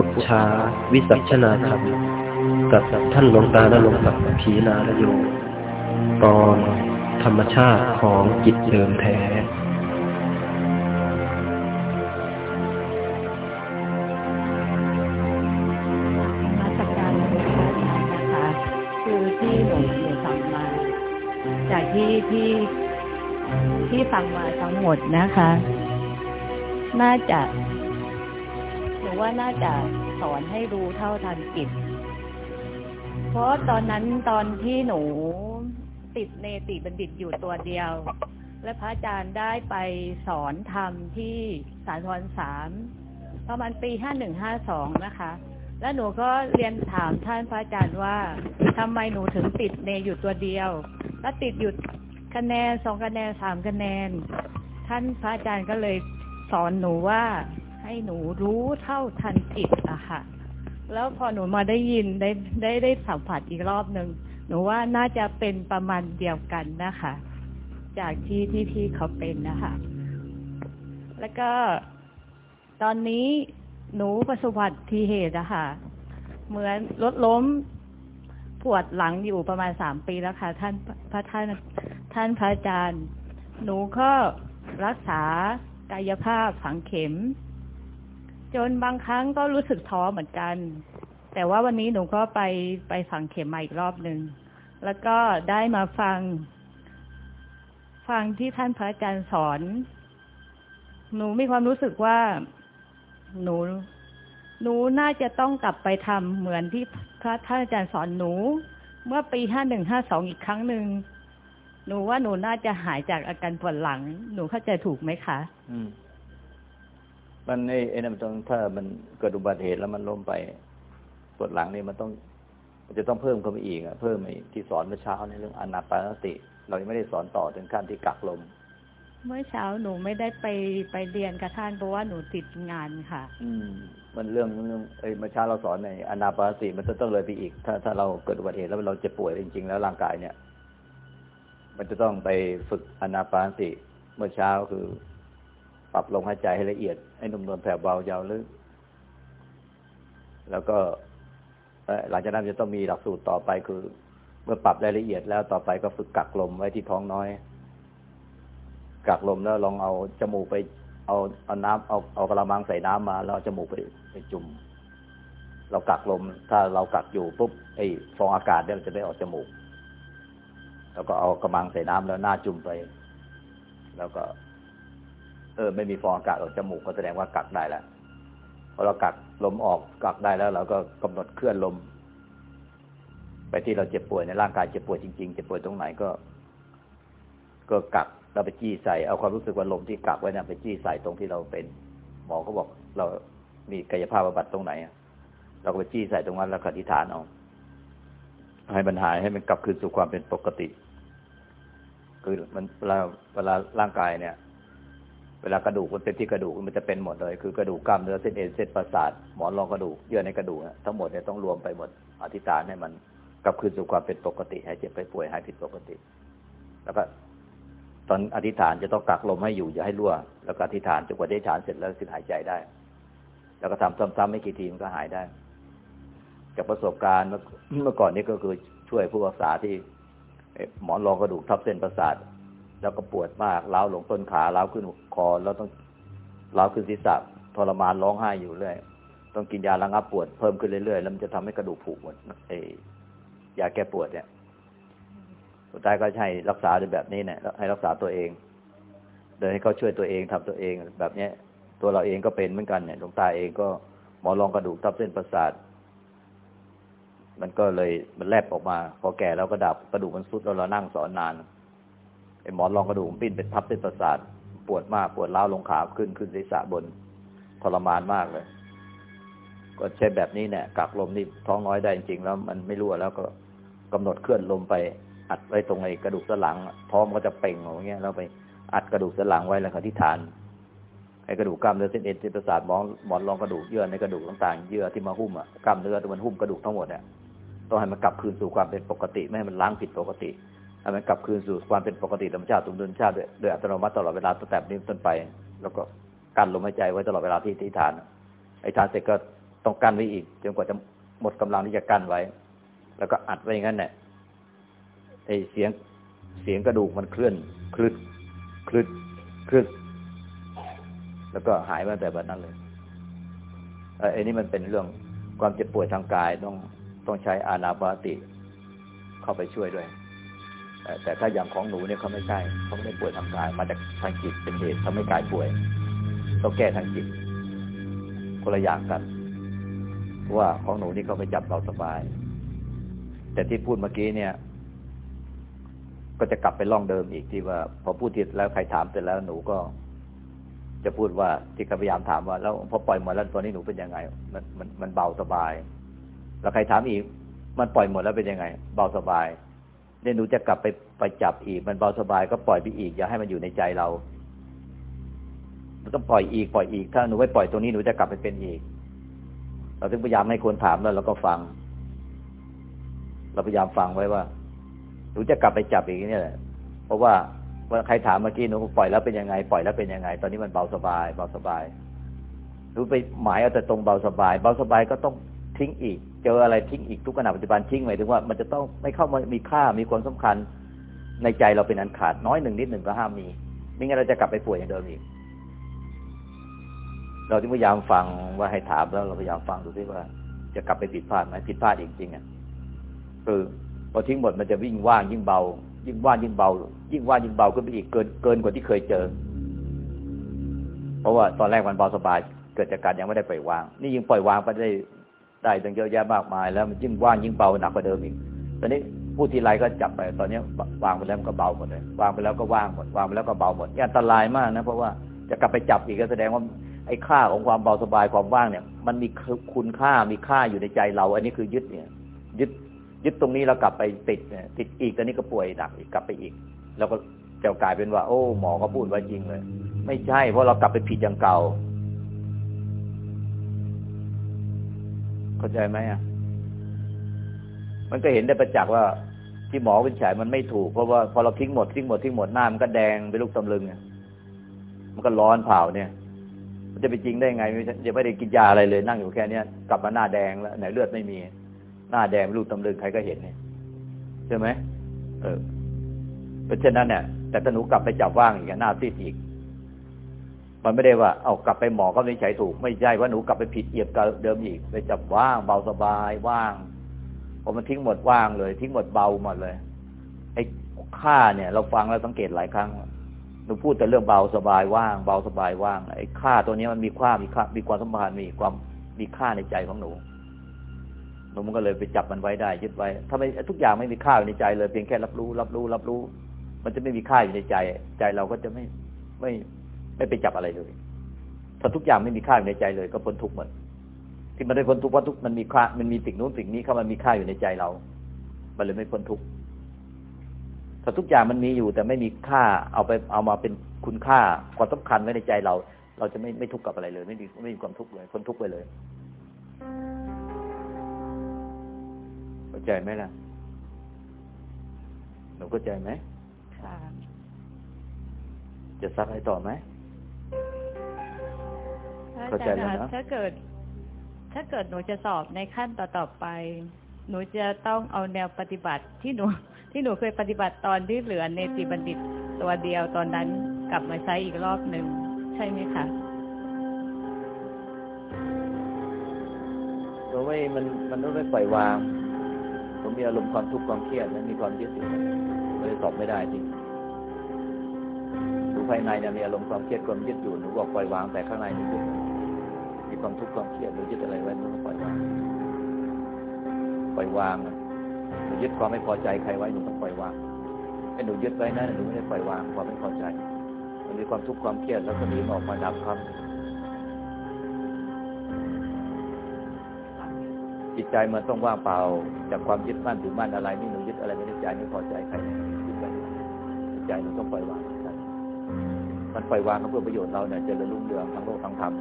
ปุจชาวิสัชนาธรรมกับท่านหลวงตาและหลวงศักดิ์พีนาลโย ตอนธรรมชาติของจิตเดิมแท้มาสักการะพระอาจารย์นะคะคือที่หนูหนูฟังมาจากที่ที่ที่ฟังมาทั้งหมดนะคะ น่าจะ น่าน่าจะสอนให้รู้เท่าทันจิต เพราะตอนนั้นตอนที่หนูติดเนติบัณฑิตอยู่ตัวเดียว และพระอาจารย์ได้ไปสอนธรรมที่สารทรสามประมาณปีห้าหนึ่งห้าสองนะคะ แล้วหนูก็เรียนถามท่านพระอาจารย์ว่าทำไมหนูถึงติดเนอยู่ตัวเดียว แล้วติดอยู่คะแนนสองคะแนนสามคะแนน ท่านพระอาจารย์ก็เลยสอนหนูว่า ให้หนูรู้เท่าทันจิตอะค่ะ แล้วพอหนูมาได้ยินได้ได้ได้สัมผัสอีกรอบหนึ่งหนูว่าน่าจะเป็นประมาณเดียวกันนะคะ จากที่ที่พี่เขาเป็นนะคะ แล้วก็ตอนนี้หนูประสบวัติเหตุอะค่ะ เหมือนรถล้มปวดหลังอยู่ประมาณสามปีแล้วค่ะ ท่านพระท่านท่านพระอาจารย์ หนูก็รักษากายภาพฝังเข็ม จนบางครั้งก็รู้สึกท้อเหมือนกัน แต่ว่าวันนี้หนูก็ไปไปฝังเข็มมาอีกรอบหนึ่ง แล้วก็ได้มาฟัง ฟังที่ท่านพระอาจารย์สอน หนูมีความรู้สึกว่าหนูหนูน่าจะต้องกลับไปทำเหมือนที่พระท่านอาจารย์สอนหนู เมื่อปีห้าหนึ่งห้าสองอีกครั้งหนึ่งหนูว่าหนูน่าจะหายจากอาการปวดหลัง หนูเข้าใจถูกไหมคะ อืม มันไอ้ไอ้นั่นมันต้องถ้ามันเกิดอุบัติเหตุแล้วมันล้มไปปวดหลังนี่มันต้องมันจะต้องเพิ่มเข้าไปอีกอะเพิ่มไอ้ที่สอนเมื่อเช้าในเรื่องอนาปานสติ เรายังไม่ได้สอนต่อถึงขั้นที่กักลม เมื่อเช้าหนูไม่ได้ไปไปเรียนกับท่านเพราะว่าหนูติดงานค่ะ อืม มันเรื่องเรื่องเอ้ยเมื่อเช้าเราสอนในอนาปานสติ มันจะต้องเลยไปอีก ถ้าถ้าเราเกิดอุบัติเหตุแล้วเราเจ็บป่วยจริง ๆ แล้วร่างกายเนี่ย มันจะต้องไปฝึกอนาปานสติ เมื่อเช้าคือ ปรับลมหายใจให้ละเอียด ให้นุ่มนวลแผ่วเบายาวลึก แล้วก็หลังจากนั้นจะต้องมีหลักสูตรต่อไปคือ เมื่อปรับรายละเอียดแล้วต่อไปก็ฝึกกักลมไว้ที่ท้องน้อย กักลมแล้วลองเอาจมูกไป เอาเอาน้ำเอาเอากระมังใส่น้ำมา แล้วเอจมูกไปไปจุ่ม เรากักลม ถ้าเรากักอยู่ปุ๊บไอ้ฟองอากาศเนี่ยจะได้ออกจมูก แล้วก็เอากระมังใส่น้ำแล้วหน้าจุ่มไป แล้วก็ ออ ไม่มีฟองอากาศออกจมูกก็แสดงว่ากักได้แล้วพอเรากักลมออกกักได้แล้ว เราก็กำหนดเคลื่อนลม ไปที่เราเจ็บป่วยในร่างกายเจ็บป่วยจริงๆเจ็บป่วยตรงไหนก็ ก็กักเราไปจี้ใส่เอาความรู้สึกว่าลมที่กักไว้นี่ยไปจี้ใส่ตรงที่เราเป็น หมอเขาบอกเรามีกายภาพบำบัดตรงไหนเราก็ไปจี้ใส่ตรงนั้นแล้วอธิษฐานเอาให้มันหายให้มันกลับคืนสู่ความเป็นปกติ คือมันเวลาเวลาร่างกายเนี่ย เวลากระดูกมันเป็นที่กระดูกมันจะเป็นหมดเลย คือกระดูกกล้ามเนื้อเส้นเอ็นเส้นประสาทหมอนรองกระดูกเยื่อในกระดูกทั้งหมดเนี่ยต้องรวมไปหมดอธิษฐานให้มันกลับคืนสู่ความเป็นปกติหายเจ็บไปป่วยหายผิดปกติ แล้วก็ตอนอธิษฐานจะต้องกักลมให้อยู่อย่าให้รั่ว แล้วก็อธิษฐานจนกว่าได้ฐานเสร็จแล้วถึงหายใจได้ แล้วก็ทำซ้ำๆไม่กี่ทีมันก็หายได้ จากประสบการณ์เมื่อก่อนนี้ก็คือช่วยผู้รักษาที่หมอนรองกระดูกทับเส้นประสาท แล้วก็ปวดมากเล้าวลงต้นขาเล้าวขึ้นคอแล้วต้องเล้าวขึ้นศีรษะทรมานร้องไห้อยู่เรื่อยต้องกินยาระงับปวดเพิ่มขึ้นเรื่อยๆแล้วมันจะทำให้กระดูกผุหมดเออยาแก้ปวดเนี่ยสุดท้ายก็ให้รักษาด้วยแบบนี้เนี่ยให้รักษาตัวเองโดยให้เขาช่วยตัวเองทำตัวเองแบบเนี้ย ตัวเราเองก็เป็นเหมือนกันเนี่ยหลวงตาเองก็หมอรองกระดูกทับเส้นประสาทมันก็เลยมันแลบออกมา พอแก่แล้วก็ดับกระดูกมันซุดแล้วเรานั่งสอนนาน ไอ้หมอนรองกระดูกปิ้นเป็นทับเส้นประสาทปวดมากปวดร้าวลงขาขึ้นขึ้นศีรษะบนทรมานมากเลย ก็ใช้แบบนี้เนี่ยกักลมนี่ท้องน้อยได้จริงๆแล้ว มันไม่รั่วแล้วก็กำหนดเคลื่อนลมไปอัดไว้ตรงไอ้กระดูกสันหลัง ท้องก็จะเป่งอย่างเงี้ยแล้วไปอัดกระดูกสันหลังไว้แล้วก็ที่ฐานไอ้กระดูกกล้ามเนื้อเส้นเอ็นเส้นประสาทหมอนหมอนรองกระดูกเยื่อในกระดูกต่างๆเยื่อที่มาหุ้มอะกล้ามเนื้อที่มันหุ้มกระดูกทั้งหมดเนี่ยต้องให้มันกลับคืนสู่ความเป็นปกติไม่ให้มันล้างผิดปกติ ให้มันกลับคืนสู่ความเป็นปกติธรรมชาติสมดุลชาติโดยอัตโนมัติตลอดเวลาตั้งแต่นี้ต้นไป แล้วก็กั้นลมหายใจไว้ตลอดเวลาที่ที่ฐานไอ้ฐานเสร็จก็ต้องกั้นไว้อีกจนกว่าจะหมดกำลังที่จะกั้นไว้ แล้วก็อัดไว้อย่างนั้นแหละไอเสียงเสียงกระดูกมันเคลื่อนคลืดคลืดคลืดแล้วก็หายไปแต่แบบนั้นเลยไอ้นี่มันเป็นเรื่องความเจ็บป่วยทางกายต้องต้องใช้อานาปาติเข้าไปช่วยด้วย แต่ถ้าอย่างของหนูเนี่ยเขาไม่ใช่เขาไม่ป่วยทางกาย มาจากทางจิตเป็นเหตุทำให้กายป่วยต้องแก้ทางจิตคนละอย่างกันว่าของหนูนี่เขาไปจับเราสบาย แต่ที่พูดเมื่อกี้เนี่ย ก็จะกลับไปล่องเดิมอีกที่ว่า พอพูดทีแล้วใครถามเสร็จแล้วหนูก็ จะพูดว่าที่พยายามถามว่า แล้วพอปล่อยหมดแล้วตอนนี้หนูเป็นยังไง มันมันมันเบาสบาย แล้วใครถามอีก มันปล่อยหมดแล้วเป็นยังไง เบาสบาย เนี่ยหนูจะกลับไปไปจับอีก มันเบาสบายก็ปล่อยไปอีก อย่าให้มันอยู่ในใจเรามันต้องปล่อยอีกปล่อยอีก ถ้าหนูไม่ปล่อยตรงนี้หนูจะกลับไปเป็นอีก เราต้องพยายามให้คนถามแล้วเราก็ฟัง เราพยายามฟังไว้ว่า หนูจะกลับไปจับอีกเนี่ยเพราะว่าว่าใครถามเมื่อกี้หนูปล่อยแล้วเป็นยังไง ปล่อยแล้วเป็นยังไง ตอนนี้มันเบาสบาย เบาสบายหนูไปหมายเอาแต่ตรงเบาสบาย เบาสบายก็ต้องทิ้งอีก เจออะไรทิ้งอีกทุกขณะปัจจุบันทิ้งหมายถึงว่ามันจะต้องไม่เข้ามามีค่ามีความสำคัญในใจเราเป็นอันขาดน้อยหนึ่งนิดหนึ่งก็ห้ามมีไม่งั้นเราจะกลับไปป่วยอย่างเดิมอีก เราที่พยายามฟังว่าให้ถามแล้วเราพยายามฟังดูซิว่า จะกลับไปผิดพลาดไหมผิดพลาดจริงๆอะคือพอทิ้งหมดมันจะวิ่งว่างยิ่งเบา ยิ่งว่างยิ่งเบา ยิ่งว่างยิ่งเบาขึ้นไปอีกเกินเกินกว่าที่เคยเจอ เพราะว่าตอนแรกมันเบาสบาย เกิดจากการยังไม่ได้ปล่อยวาง นี่ยิ่งปล่อยวางไปได้ ได้ตั้งเยอะแยะมากมาย แล้วมันยิ่งว่างยิ่งเบาหนักกว่าเดิมอีกตอนนี้พูดทีไรก็จับไป ตอนนี้วางไปแล้วก็เบาหมดเลยวางไปแล้วก็ว่างหมดวางไปแล้วก็เบาหมดนี่อันตรายมากนะเพราะว่าจะกลับไปจับอีกก็แสดงว่าไอ้ค่าของความเบาสบายความว่างเนี่ย มันมีคุณค่ามีค่าอยู่ในใจเรา อันนี้คือยึดเนี่ย ยึดยึดตรงนี้เรากลับไปติดเนี่ยติดอีกตอนนี้ก็ป่วยหนักอีกกลับไปอีก แล้วก็จะกลายเป็นว่า โอ้หมอก็พูดไว้จริงเลย ไม่ใช่เพราะเรากลับไปผิดอย่างเก่า เข้าใจไหมอะ มันก็เห็นได้ประจักษ์ว่า ที่หมอวินิจฉัยมันไม่ถูกเพราะว่าพอเราทิ้งหมดทิ้งหมดทิ้งหมดหน้ามันก็แดงเป็นลูกตำลึงอะมันก็ร้อนเผาเนี่ย มันจะไปจริงได้ไงจะไม่ได้กินยาอะไรเลย นั่งอยู่แค่เนี้ยกลับมาหน้าแดงแล้วไหนเลือดไม่มี หน้าแดงลูกตำลึงใครก็เห็นเนี่ยใช่ไหมเออเพราะฉะนั้นเนี่ยแต่ถ้าหนูกลับไปจับว่างอีกหน้าซีดอีก มันไม่ได้ว่า เอากลับไปหมอก็ไม่ใช่ถูก ไม่ใช่ว่าหนูกลับไปผิดเอียบกับเดิมอีกไปจับว่างเบาสบายว่างพอมันทิ้งหมดว่างเลย ทิ้งหมดเบาหมดเลย ไอ้ค่าเนี่ย เราฟังแล้วสังเกตหลายครั้งหนูพูดแต่เรื่องเบาสบายว่างเบาสบายว่างไอ้ค่าตัวนี้มันมีค่ามีค่ามีความสมพันธ์มีความมีค่าในใจของหนูหนูมันก็เลยไปจับมันไว้ได้ยึดไว้ถ้าไม่ทุกอย่างไม่มีค่าอยู่ในใจเลยเพียงแค่รับรู้ รับรู้ รับรู้ มันจะไม่มีค่าอยู่ในใจ ใจเราก็จะไม่ไม่ ไม่ไปจับอะไรเลยถ้าทุกอย่างไม่มีค่าอยู่ในใจเลย ก็พ้นทุกข์หมดที่มันได้พ้นทุกข์เพราะทุกมันมีค่ามันมีสิ่งนู้นสิ่งนี้เข้ามามีค่าอยู่ในใจเรา มันเลยไม่พ้นทุกข์ถ้าทุกอย่างมันมีอยู่แต่ไม่มีค่าเอาไปเอามาเป็นคุณค่าความสำคัญไว้ในใจเรา เราจะไม่ไม่ทุกข์กับอะไรเลย ไม่มีไม่มีความทุกข์เลยพ้นทุกข์ไปเลยเข้าใจไหมล่ะหนูเข้าใจไหมค่ะจะซักให้ต่อไหม เข้าใจแล้วถ้าเกิด ถ้าเกิดหนูจะสอบในขั้นต่อต่อไป หนูจะต้องเอาแนวปฏิบัติที่หนู ที่หนูเคยปฏิบัติตอนที่เหลือในติบัณฑิตตัวเดียวตอนนั้นกลับมาใช้อีกรอบหนึ่งใช่ไหมคะเราไม่มันมันต้องไม่ปล่อยวางผมมีอารมณ์ความทุกข์ความเครียดและมีความยึดติดเลยตอบไม่ได้จริงดูภายในเนี่ยมีอารมณ์ความเครียดความยึดอยู่หนูบอกปล่อยวางแต่ข้างในนี่ยึดมี ความทุกข์ความเครียดหนูยึดอะไรไว้หนูต้องปล่อยวางปล่อยวางหนูยึดความไม่พอใจใครไว้หนูต้องปล่อยวางไอ้หนูยึดไว้นะหนูไม่ได้ปล่อยวางความไม่พอใจมันมีความทุกข์ความเครียดแล้วก็หนีออกมาดับความจิตใจมันต้องว่างเปล่า จากความยึดมั่นถือมั่นอะไรนี่หนูยึดอะไรไม่ได้ใจไม่พอใจใครยึดไปจิตใจหนูต้องปล่อยวางมันปล่อยวางเพื่อประโยชน์เราเนี่ยจะเริญรุ่งเรืองทั้งโลกทั้งธรรม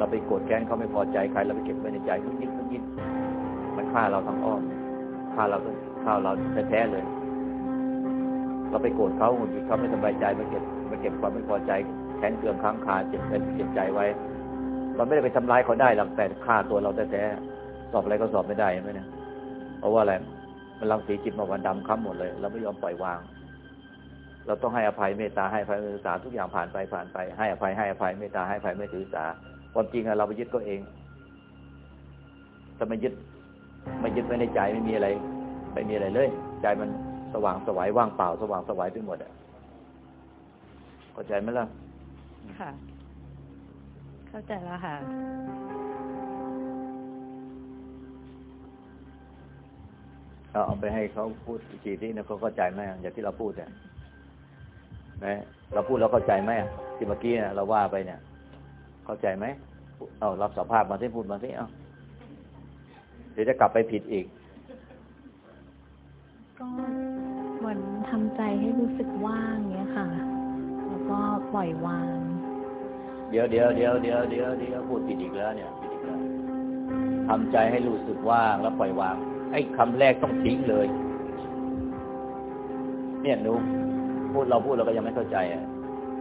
เราไปโกรธแค้นเขาไม่พอใจใครเราไปเก็บไว้ในใจทุกยิดทุกยิดมันฆ่าเราทั้งอ้อมฆ่าเราฆ่าเราแท้ๆเลย เราไปโกรธเขาหงุดหงิดเขาไม่สบายใจมาเก็บมาเก็บความไม่พอใจแค้นเกลื่องค้างคาเจ็บเป็นเจ็บใจไว้ มันไม่ได้ไปทำร้ายเขาได้หรอกแต่ฆ่าตัวเราแท้ๆสอบอะไรก็สอบไม่ได้ใช่ไหมเนี่ยเพราะว่าอะไรมันรังสีจิตมาวันดำค้ำหมดเลยเราไม่ยอมปล่อยวาง เราต้องให้อภัยเมตตาให้อภัยไม่ถือสาทุกอย่างผ่านไปผ่านไป ให้อภัยให้อภัยเมตตาให้อภัยไม่ถือสา ความจริงอะเราไปยึดตัวเองถ้าไม่ยึดไม่ยึดไว้ในใจไม่มีอะไร ไม่มีอะไรเลย ใจมันสว่างสวายว่างเปล่า สว่างสวายไปหมดอะเข้าใจไหมล่ะค่ะ เข้าใจแล้วค่ะเอาเอาไปให้เขาพูดอีกทีที่นะเขาเข้าใจไหมอย่างที่เราพูดเนี่ยนะเราพูดแล้วเข้าใจไหมที่เมื่อกี้เนี่ยเราว่าไปเนี่ย เข้าใจไหมเอารับสภาพมาที่พูดมาที่เอาเดี๋ยวจะกลับไปผิดอีก ก็เหมือนทำใจให้รู้สึกว่างเงี้ยค่ะ แล้วก็ปล่อยวาง เดี๋ยวเดี๋ยวเดี๋ยวเดี๋ยวเดี๋ยวเดี๋ยวพูดผิดอีกแล้วเนี่ยผิดอีกแล้วทำใจให้รู้สึกว่างแล้วปล่อยวาง ไอ้คำแรกต้องทิ้งเลย เนี่ยหนูพูดเราพูดเราก็ยังไม่เข้าใจอะ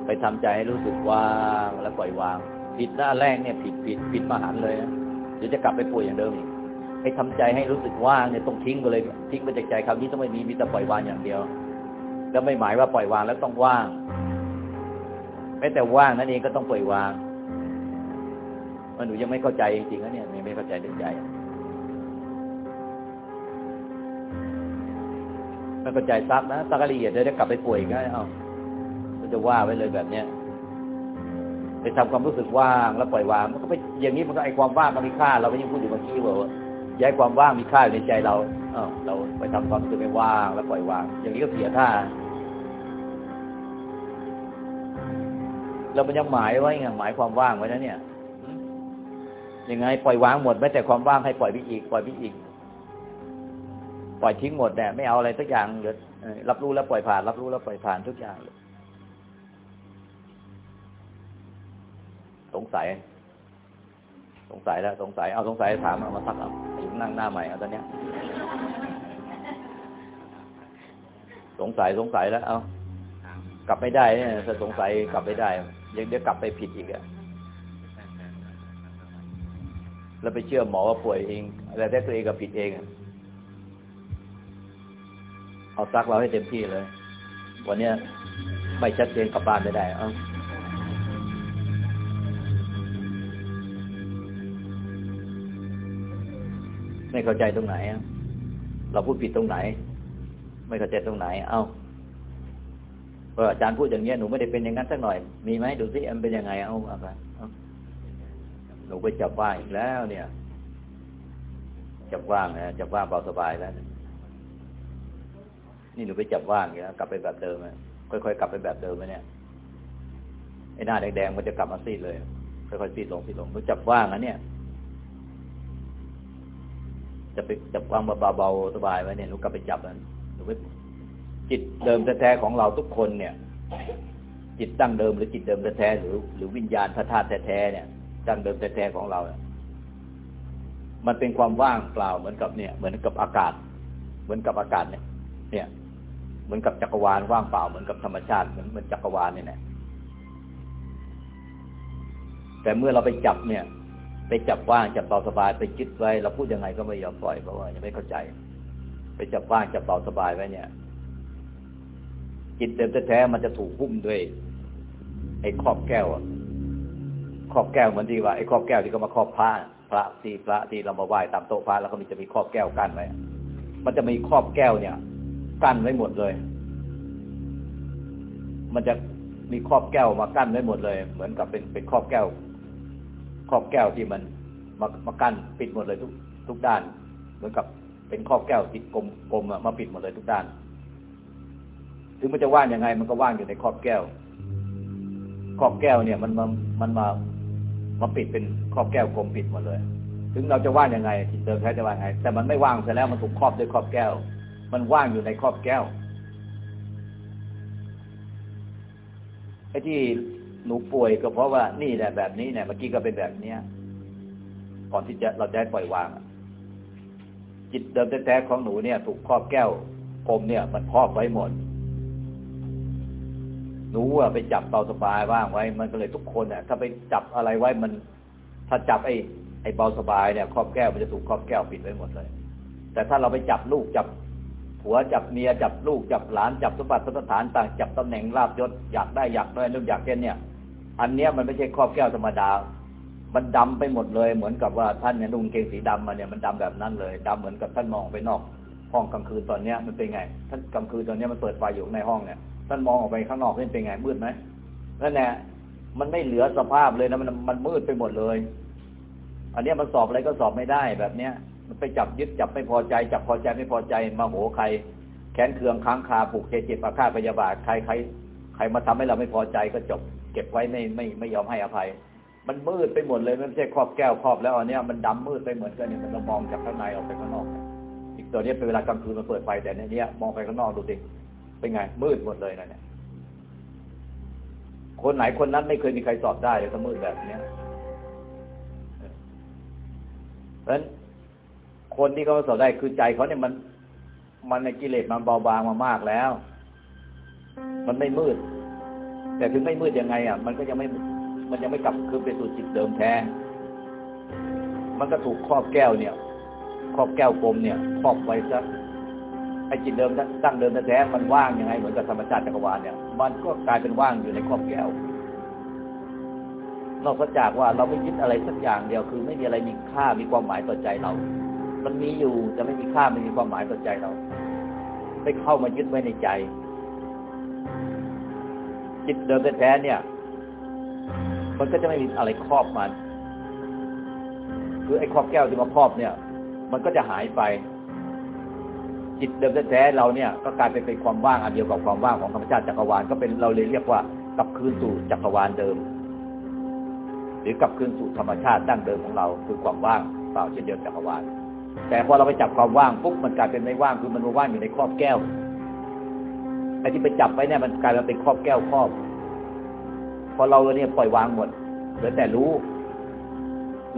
ไปทำใจให้รู้สึกว่างแล้วปล่อยวาง ผิดหน้าแรกเนี่ยผิดผิดผิดมหันเลยนะเดี๋ยวจะกลับไปป่วยอย่างเดิมอีกไอ้ทำใจให้รู้สึกว่างเนี่ยต้องทิ้งไปเลยทิ้งไปจากใจคำนี้ต้องไม่มีมีแต่ปล่อยวางอย่างเดียว แล้วไม่หมายว่าปล่อยวางแล้วต้องว่างแม้แต่ว่างนั่นเองก็ต้องปล่อยวางมันหนูยังไม่เข้าใจจริงๆนะเนี่ยไม่เข้าใจถึงใจไม่เข้าใจซักนะซักละเอียดเดี๋ยวจะกลับไปป่วยกนะเอาเราจะว่าไว้เลยแบบเนี้ย ไปทำความรู้สึกว่างแล้วปล่อยวางมันก็ไปอย่างนี้มันก็ไอความว่างมันมีค่า เราไม่ยังพูดอยู่เมื่อกี้ว่าย้ายความว่างมีค่าอยู่ในใจเราเออเราไปทำความรู้สึกไม่ว่างแล้วปล่อยวาง อย่างนี้ก็เสียท่าเรามันยังหมายไว้ไงหมายความว่างไว้นะเนี่ยยังไงปล่อยวางหมดแม้แต่ความว่างให้ปล่อยไปอีกปล่อยไปอีก ปล่อยทิ้งหมดเนี่ยไม่เอาอะไรสักอย่างเดี๋ยวรับรู้แล้วปล่อยผ่าน รับรู้แล้วปล่อยผ่านทุกอย่างเลย สงสัย สงสัยแล้ว สงสัย เอาสงสัยถามเอามาสักเอานั่งหน้าใหม่เอาตอนเนี้ย สงสัยสงสัยแล้ว เอากลับไม่ได้เนี่ยถ้าสงสัยกลับไม่ได้ยังเดี๋ยวกลับไปผิดอีกอะแล้วไปเชื่อหมอว่าป่วยเองอะไรแต่ตัวเองก็ผิดเองเอาซักเราให้เต็มที่เลย วันเนี้ยไม่ชัดเจนกลับบ้านไม่ได้ เอ้า ไม่เข้าใจตรงไหนเราพูดผิดตรงไหน ไม่เข้าใจตรงไหน เอ้าอาจารย์พูดอย่างเงี้ยหนูไม่ได้เป็นอย่างนั้นสักหน่อย มีไหมดูสิมันเป็นยังไง เอาเอาไปหนูไปจับว่างอีกแล้ว เนี่ย จับว่างนะจับว่างเบาสบายแล้ว นี่หนูไปจับว่างอย่างนี้กลับไปแบบเดิมค่อยๆกลับไปแบบเดิมไหมเนี่ยไอ้หน้าแดงๆมันจะกลับมาซีดเลยค่อยๆซีดลงซีดลงหนูจับว่างนะเนี่ย จะไปจับวางเบาๆสบายไว้เนี่ยหนูกลับไปจับมันหนูไปจิตเดิมแท้ๆของเราทุกคนเนี่ย จิตตั้งเดิมหรือจิตเดิมแท้ๆหรือ หรือวิญญาณพระธาตุแท้ๆเนี่ยตั้งเดิมแท้ๆของเราเนี่ยมันเป็นความว่างเปล่าเหมือนกับเนี่ย เหมือนกับอากาศ เหมือนกับอากาศเนี่ย เนี่ย เหมือนกับจักรวาลว่างเปล่าเหมือนกับธรรมชาติเหมือนเหมือนจักรวาลเนี่ยนะแต่เมื่อเราไปจับเนี่ย ไปจับว่างจับเบาสบายไปจิตไว้ เราพูดยังไงก็ไม่ยอมปล่อยเพราะว่ายังไม่เข้าใจ ไปจับว่างจับเบาสบายไว้เนี่ย จิตเดิมแท้ๆมันจะถูกหุ้มด้วย ไอ้ครอบแก้วอะครอบแก้วเหมือนที่ว่าไอ้ครอบแก้วที่เขามาครอบพระพระที่พระที่เรามาไหว้ตามโต๊ะพระแล้วก็มีจะมีครอบแก้วกั้นไว้มันจะมีครอบแก้วเนี่ยกั้นไว้หมดเลย มันจะมีครอบแก้วมากั้นไว้หมดเลย เหมือนกับเป็นเป็นครอบแก้ว ครอบแก้วที่มันมามากั้นปิดหมดเลยทุกทุกด้าน เหมือนกับเป็นครอบแก้วติดกลมกลมมาปิดหมดเลยทุกด้าน ถึงมันจะว่างยังไง มันก็ว่างอยู่ในครอบแก้ว ครอบแก้วเนี่ย มันมามันมามาปิดเป็นครอบแก้วกลมปิดหมดเลย ถึงเราจะว่างยังไงจิตเดิมแท้จะว่างไง แต่มันไม่ว่างเสร็จแล้วมันถูกครอบด้วยครอบแก้ว มันว่างอยู่ในครอบแก้วไอ้ที่ หนูป่วยก็เพราะว่านี่แหละแบบนี้เนี่ยเมื่อกี้ก็เป็นแบบเนี้ยก่อนที่จะเราจะให้ปล่อยวาง จิตเดิมแท้ๆของหนูเนี่ย ถูกครอบแก้วกลมเนี่ย มันครอบไว้หมดหนูอะไปจับเบาสบายว่างไว้ มันก็เลยทุกคนเนี่ยถ้าไปจับอะไรไว้มัน ถ้าจับไอ้ไอ้เบาสบายเนี่ยครอบแก้วมันจะถูกครอบแก้วปิดไว้หมดเลย แต่ถ้าเราไปจับลูกจับผัวจับเมียจับลูกจับหลานจับสมบัติสถานต่างจับตำแหน่งลาบยศอยากได้อยากได้นู่นอยากเป็นเนี่ย อันเนี้ยมันไม่ใช่ครอบแก้วธรรมดา มันดำไปหมดเลย เหมือนกับว่าท่านเนี่ยนุ่งเกงสีดำมาเนี่ยมันดำแบบนั้นเลยดำเหมือนกับท่านมองไปนอก ห้องกลางคืนตอนเนี้ยมันเป็นไง ท่านกลางคืนตอนเนี้ยมันเปิดไฟอยู่ในห้องเนี่ย ท่านมองออกไปข้างนอกนี่เป็นไงมืดไหมนั่นแหละมันไม่เหลือสภาพเลยนะมันมันมืดไปหมดเลย อันเนี้ยมันสอบอะไรก็สอบไม่ได้แบบเนี้ย มันไปจับยึดจับไม่พอใจ จับพอใจไม่พอใจมาโหใครแค้นเคืองค้างคาผูกเจเจ็บอาฆาตพยาบาทใครใครใครมาทำให้เราไม่พอใจก็จบ เก็บไว้ไม่ไม่ไม่ยอมให้อภัย มันมืดไปหมดเลยมันไม่ใช่ครอบแก้วครอบแล้วอันนี้มันดำมืดไปเหมือนกันเนี่ยมันเรามองจากข้างในออกไปข้างนอก อีกตัวนี้เป็นเวลากลางคืนมันเปิดไฟแต่ในเนี้ยมองไปข้างนอกดูสิเป็นไง มืดหมดเลยนะเนี่ยคนไหนคนนั้นไม่เคยมีใครสอบได้เลยถ้ามืดแบบเนี้ยเพราะฉะนั้นคนที่เขาสอบได้คือใจเขาเนี่ยมัน มันในกิเลสมันเบาบางมามากแล้ว มันไม่มืด แต่ถึงไม่มืดยังไงอะ มันก็ยังไม่ มันยังไม่กลับคืนไปสู่จิตเดิมแท้ มันก็ถูกครอบแก้วเนี่ย ครอบแก้วกลมเนี่ย ครอบไว้ซะไอ้จิตเดิมตั้งเดิมแท้ มันว่างยังไงเหมือนกับธรรมชาติจักรวาลเนี่ย มันก็กลายเป็นว่างอยู่ในครอบแก้ว นอกจากว่าเราไม่ยึดอะไรสักอย่างเดียว คือไม่มีอะไรมีค่ามีความหมายต่อใจเรา มันมีอยู่แต่ไม่มีค่าไม่มีความหมายต่อใจเรา ไม่เข้ามายึดไว้ในใจ จิตเดิมแท้ๆเนี่ย มันก็จะไม่มีอะไรครอบมัน คือไอ้ครอบแก้วที่มาครอบเนี่ย มันก็จะหายไป จิตเดิมแท้ๆเราเนี่ย ก็กลายเป็นเป็นความว่างอันเดียวกับความว่างของธรรมชาติจักรวาลก็เป็นเราเลยเรียกว่ากลับคืนสู่จักรวาลเดิม หรือกลับคืนสู่ธรรมชาติดั้งเดิมของเรา คือความว่างเปล่าเช่นเดียวจักรวาลแต่พอเราไปจับความว่างปุ๊บมันกลายเป็นไม่ว่างคือมันมาว่างอยู่ในครอบแก้วไอ้ที่ไปจับไว้เนี่ยมันกลายมาเป็นครอบแก้วครอบ พอเราเนี่ยปล่อยวางหมดเหลือแต่รู้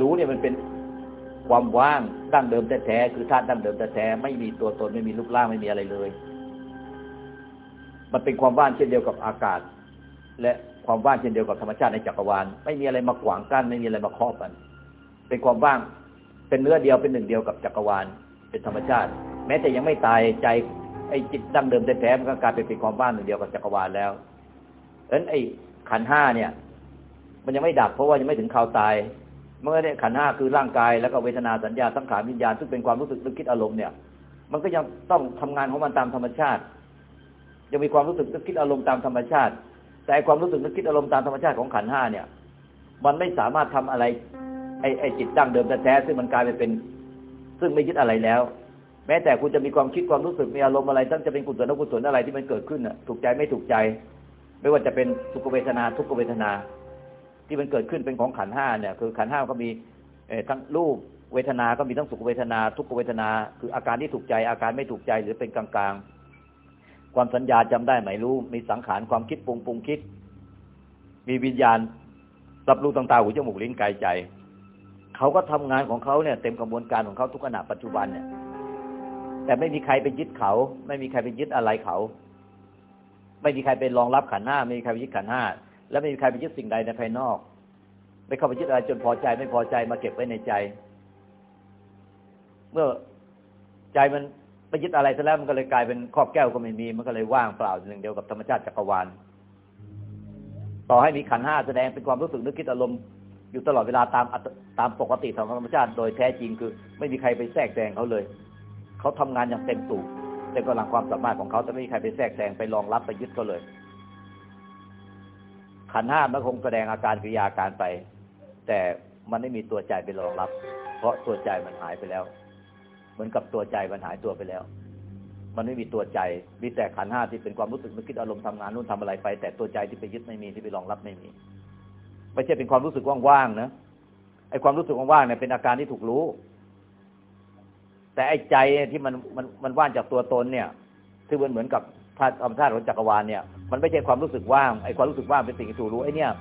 รู้เนี่ยมันเป็นความว่างดั้งเดิมแท้ๆคือธาตุดั้งเดิมแท้ๆไม่มีตัวตนไม่มีรูปร่างไม่มีอะไรเลย มันเป็นความว่างเช่นเดียวกับอากาศ และความว่างเช่นเดียวกับธรรมชาติในจักรวาลไม่มีอะไรมาขวางกั้นไม่มีอะไรมาครอบกัน เป็นความว่างเป็นเนื้อเดียวเป็นหนึ่งเดียวกับจักรวาล เป็นธรรมชาติ แม้แต่ยังไม่ตายใจไอ้จิตดั้งเดิมแท้ๆมันก็กลายเป็นเป็นความว่างหนึ่งเดียวกับจักรวาลแล้วเพราะฉะนั้นไอ้ ขันห้าเนี่ย มันยังไม่ดับเพราะว่ายังไม่ถึงข่าวตาย เมื่อเนี่ยขันห้าคือร่างกายแล้วก็เวทนาสัญญาสังขารวิญญาณซึ่งเป็นความรู้สึกนึกคิดอารมณ์เนี่ยมันก็ยังต้องทำงานของมันตามธรรมชาติ ยังมีความรู้สึกนึกคิดอารมณ์ตามธรรมชาติ แต่ความรู้สึกนึกคิดอารมณ์ตามธรรมชาติของขันห้าเนี่ย มันไม่สามารถทำอะไร ไอ้ไอ้จิตดั้งเดิมแท้ๆซึ่งมันกลายไปเป็น ซึ่งไม่ยึดอะไรแล้ว แม้แต่คุณจะมีความคิดความรู้สึกมีอารมณ์อะไรตั้งจะเป็นกุศลอกุศลอะไรที่มันเกิดขึ้นน่ะ ถูกใจไม่ถูกใจ ไม่ว่าจะเป็นสุขเวทนาทุกขเวทนา ที่มันเกิดขึ้นเป็นของขันห้าเนี่ย คือขันห้าก็มีทั้งรูปเวทนา ก็มีทั้งสุขเวทนา ทุกขเวทนา คืออาการที่ถูกใจอาการไม่ถูกใจหรือเป็นกลางๆ ความสัญญาจำได้ไหมรู้ มีสังขารความคิดปรุงปรุงคิด มีวิญญาณรับรู้ต่างๆหูจมูกลิ้นกายใจเขาก็ทำงานของเขาเนี่ย เต็มกระบวนการของเขาทุกขณะปัจจุบันเนี่ย แต่ไม่มีใครไปยึดเขา ไม่มีใครไปยึดอะไรเขา ไม่มีใครไปรองรับขันห้าไม่มีใครไปยึดขันห้าและไม่มีใครไปยึดสิ่งใดในภายนอก ไม่เข้าไปยึดอะไรจนพอใจไม่พอใจมาเก็บไว้ในใจ เมื่อใจมันไปยึดอะไรซะแล้วมันก็เลยกลายเป็นครอบแก้วก็ไม่มี มันก็เลยว่างเปล่าหนึ่งเดียวกับธรรมชาติจักรวาล ต่อให้มีขันห้าแสดงเป็นความรู้สึกนึกคิดอารมณ์อยู่ตลอดเวลาตามตามปกติของธรรมชาติ โดยแท้จริงคือ ไม่มีใครไปแทรกแซงเขาเลย เขาทำงานอย่างเต็มสูบ เต็มกำลังความสามารถของเขาแต่ไม่มีใครไปแทรกแซงไปรองรับไปยึดเขาเลย ขันห้ามันคงแสดงอาการกิริยาการไป แต่มันไม่มีตัวใจไปรองรับ เพราะตัวใจมันหายไปแล้ว เหมือนกับตัวใจมันหายตัวไปแล้ว มันไม่มีตัวใจมีแต่ขันห้าที่เป็นความรู้สึกนึกคิดอารมณ์ทำงานนู่นทำอะไรไป แต่ตัวใจที่ไปยึดไม่มีที่ไปรองรับไม่มีไม่ใช่เป็นความรู้สึกว่างๆนะไอ้ความรู้สึกว่างๆเนี่ยเป็นอาการที่ถูกรู้ แต่ไอ้ใจที่มันมันมันว่างจากตัวตนเนี่ยที่มันเหมือนกับธาตุธรรมชาติของจักรวาลเนี่ย มันไม่ใช่ความรู้สึกว่างไอ้ความรู้สึกว่างเป็นสิ่งที่ถูกรู้ไอ้เนี่ย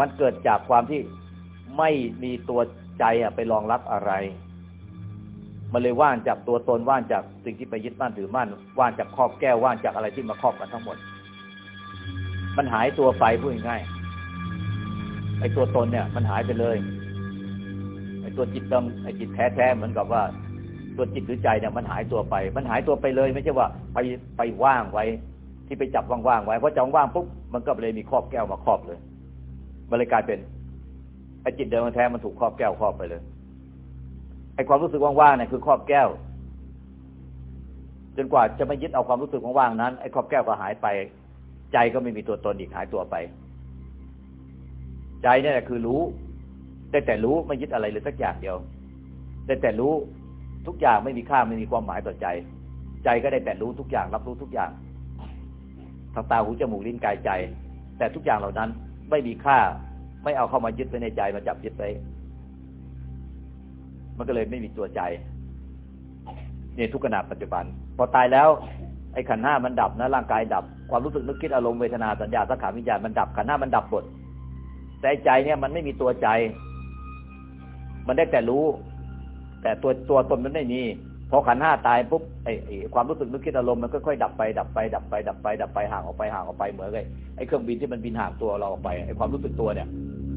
มันเกิดจากความที่ไม่มีตัวใจอะไปรองรับอะไร มันเลยว่างจากตัวตนว่างจากสิ่งที่ไปยึดมั่นถือมั่นว่างจากครอบแก้วว่างจากอะไรที่มาครอบกันทั้งหมด มันหายตัวไปพูดง่ายไอ้ตัวตนเนี่ย มันหายไปเลยไอ้ตัวจิตดำไอ้จิตแท้ๆเหมือนกับว่า ตัวจิตหรือใจเนี่ยมันหายตัวไป มันหายตัวไปเลยไม่ใช่ว่าไปไปว่างไว้ ที่ไปจับว่างๆไว้เพราะจับว่างปุ๊บมันก็เลยมีครอบแก้วมาครอบเลยมันเลยกลายเป็นไอ้จิตเดิมแท้มันถูกครอบแก้วครอบไปเลยไอ้ความรู้สึกว่างๆเนี่ยคือครอบแก้ว จนกว่าจะไม่ยึดเอาความรู้สึกว่างๆนั้นไอ้ครอบแก้วก็หายไป ใจก็ไม่มีตัวตนอีกหายตัวไป ใจเนี่ยคือรู้ ได้แต่รู้ไม่ยึดอะไรเลยสักอย่างเดียว ได้แต่รู้ ทุกอย่างไม่มีค่าไม่มีความหมายต่อใจ ใจก็ได้แต่รู้ทุกอย่างรับรู้ทุกอย่างทางตาหูจมูกลิ้นกายใจ แต่ทุกอย่างเหล่านั้นไม่มีค่า ไม่เอาเข้ามายึดไว้ในใจมาจับยึดไว้มันก็เลยไม่มีตัวใจเนี่ยทุกขณะปัจจุบัน พอตายแล้วไอ้ขันห้ามันดับนะร่างกายดับ ความรู้สึกนึกคิดอารมณ์เวทนาสัญญาสังขารวิญญาณมันดับขันห้ามันดับหมดแต่ใจเนี่ยมันไม่มีตัวใจ มันได้แต่รู้ แต่ตัวตัวตนมันไม่มีพอขันห้าตายปุ๊บไอ้ความรู้สึกนึกคิดอารมณ์มันค่อยๆดับไปดับไปดับไปดับไปดับไปห่างออกไปห่างออกไปเหมือนไอ้ไอ้เครื่องบินที่มันบินห่างตัวเราออกไปไอ้ความรู้สึกตัวเนี่ย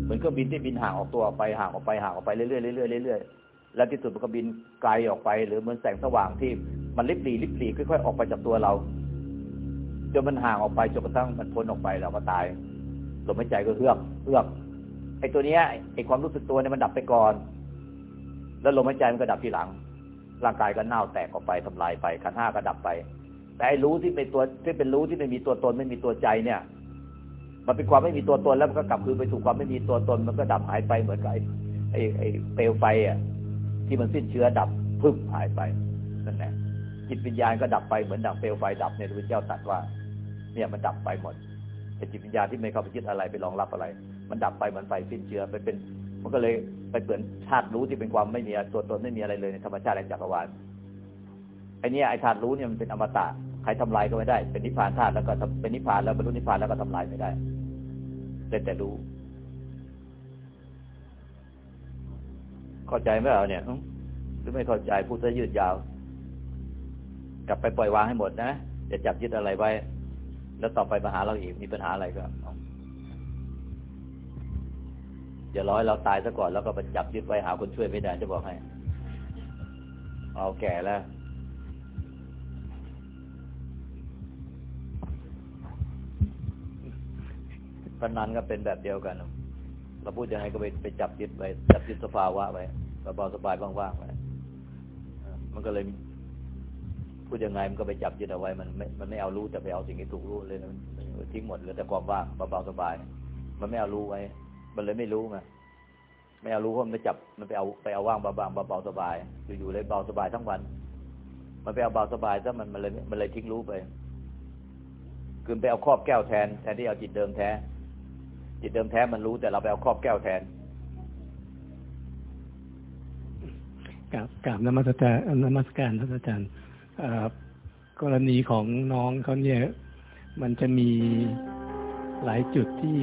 เหมือนเครื่องบินที่บินห่างออกตัวออกไปห่างออกไปห่างออกไปเรื่อยๆเรื่อยๆเรื่อยๆแล้วที่สุดมันก็บินไกลออกไป หรือเหมือนแสงสว่างที่มันลิบหลีลิบหลีค่อยๆออกไปจากตัวเราจนมันห่างออกไปจนกระทั่งมันพ้นออกไปเราก็ตายลมหายใจก็เฮือกเฮือกไอ้ตัวเนี้ยไอ้ความรู้สึกตัวเนี่ยมันดับไปก่อน แล้วลมหายใจมันก็ดับทีหลัง ร่างกายก็เน่าแตกออกไปทำลายไปขันห้าก็ดับไป แต่ไอ้รู้ที่เป็นตัวที่เป็นรู้ที่ไม่มีตัวตนไม่มีตัวใจเนี่ย มันเป็นความไม่มีตัวตนแล้วมันก็กลับคืนไปถูกความไม่มีตัวตนมันก็ดับหายไปเหมือนกับไอ้ไอ้ไอ้เปลวไฟอะที่มันสิ้นเชื้อดับพึบหายไปนั่นแหละจิตวิญญาณก็ดับไปเหมือนดังเปลวไฟดับเนี่ยพระเจ้าตรัสว่า เนี่ยมันดับไปหมดไอ้จิตวิญญาณที่ไม่เข้าไปยึดอะไรไปรองรับอะไร มันดับไปเหมือนไฟสิ้นเชื้อไปเป็น มันก็เลยไปเปลี่ยนธาตุรู้ที่เป็นความไม่มีตัวตนไม่มีอะไรเลยในธรรมชาติและจักรวาลไอ้นี่ไอธาตุรู้เนี่ยมันเป็นอมตะใครทำลายก็ไม่ได้ เป็นนิพพานธาตุแล้วก็เป็นนิพพานแล้วบรรลุนิพพานแล้วก็ทำลายไม่ได้แต่แต่รู้ เข้าใจไหมเอาเนี่ยหรือไม่เข้าใจพูดจะยืดยาว กลับไปปล่อยวางให้หมดนะอย่าจับยึดอะไรไว้ แล้วต่อไปมาหาเราอีกมีปัญหาอะไรก็ อย่าร้อยเราตายซะก่อนแล้วก็ไปจับยึดไว้หาคนช่วยไม่ได้จะบอกให้ เอาแก่แล้ว พนันก็เป็นแบบเดียวกัน เราพูดยังไงก็ไปไปจับยึดไว้ จับยึดสภาวะไว้สบายสบายว่างๆไว้มันก็เลยพูดยังไงมันก็ไปจับยึดเอาไว้ มันไม่มันไม่เอารู้แต่ไปเอาสิ่งที่ถูกรู้เลยนะทิ้งหมดเหลือแต่ความว่างเบาๆสบาย มันไม่เอารู้ไว้ มันเลยไม่รู้ไงไม่เอารู้เพราะมันไปจับมันไปเอาไปเอาว่างเบาๆเบาๆสบายอยู่ๆเลยเบาสบายทั้งวัน มันไปเอาเบาสบายซะมันมันเลยมันเลยทิ้งรู้ไปคือไปเอาครอบแก้วแทนแทนที่เอาจิตเดิมแท้ จิตเดิมแท้มันรู้แต่เราไปเอาครอบแก้วแทนกราบกราบนมัสการนมัสการท่านอาจารย์กรณีของน้องเขาเนี่ย มันจะมีหลายจุดที่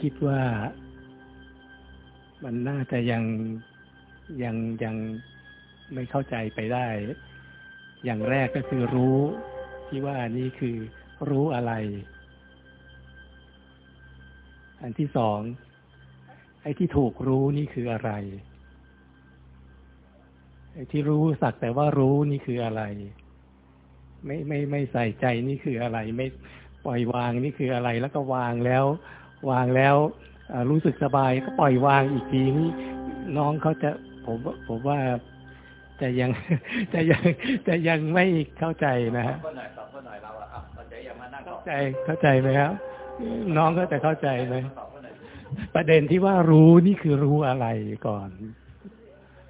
คิดว่า มันน่าจะยังยังยังไม่เข้าใจไปได้ อย่างแรกก็คือรู้ที่ว่านี่คือรู้อะไร อันที่สอง ไอ้ที่ถูกรู้นี่คืออะไร ไอ้ที่รู้สักแต่ว่ารู้นี่คืออะไร ไม่ไม่ไม่ใส่ใจนี่คืออะไร ไม่ปล่อยวางนี่คืออะไร แล้วก็วางแล้ว วางแล้ว รู้สึกสบายก็ปล่อยวางอีกทีนี้น้องเขาจะผมผมว่าจะยังจะยังจะยังไม่เข้าใจนะฮะเข้าใจเข้าใจไหมครับ น้องก็จะเข้าใจไหมประเด็นที่ว่ารู้นี่คือรู้อะไรก่อน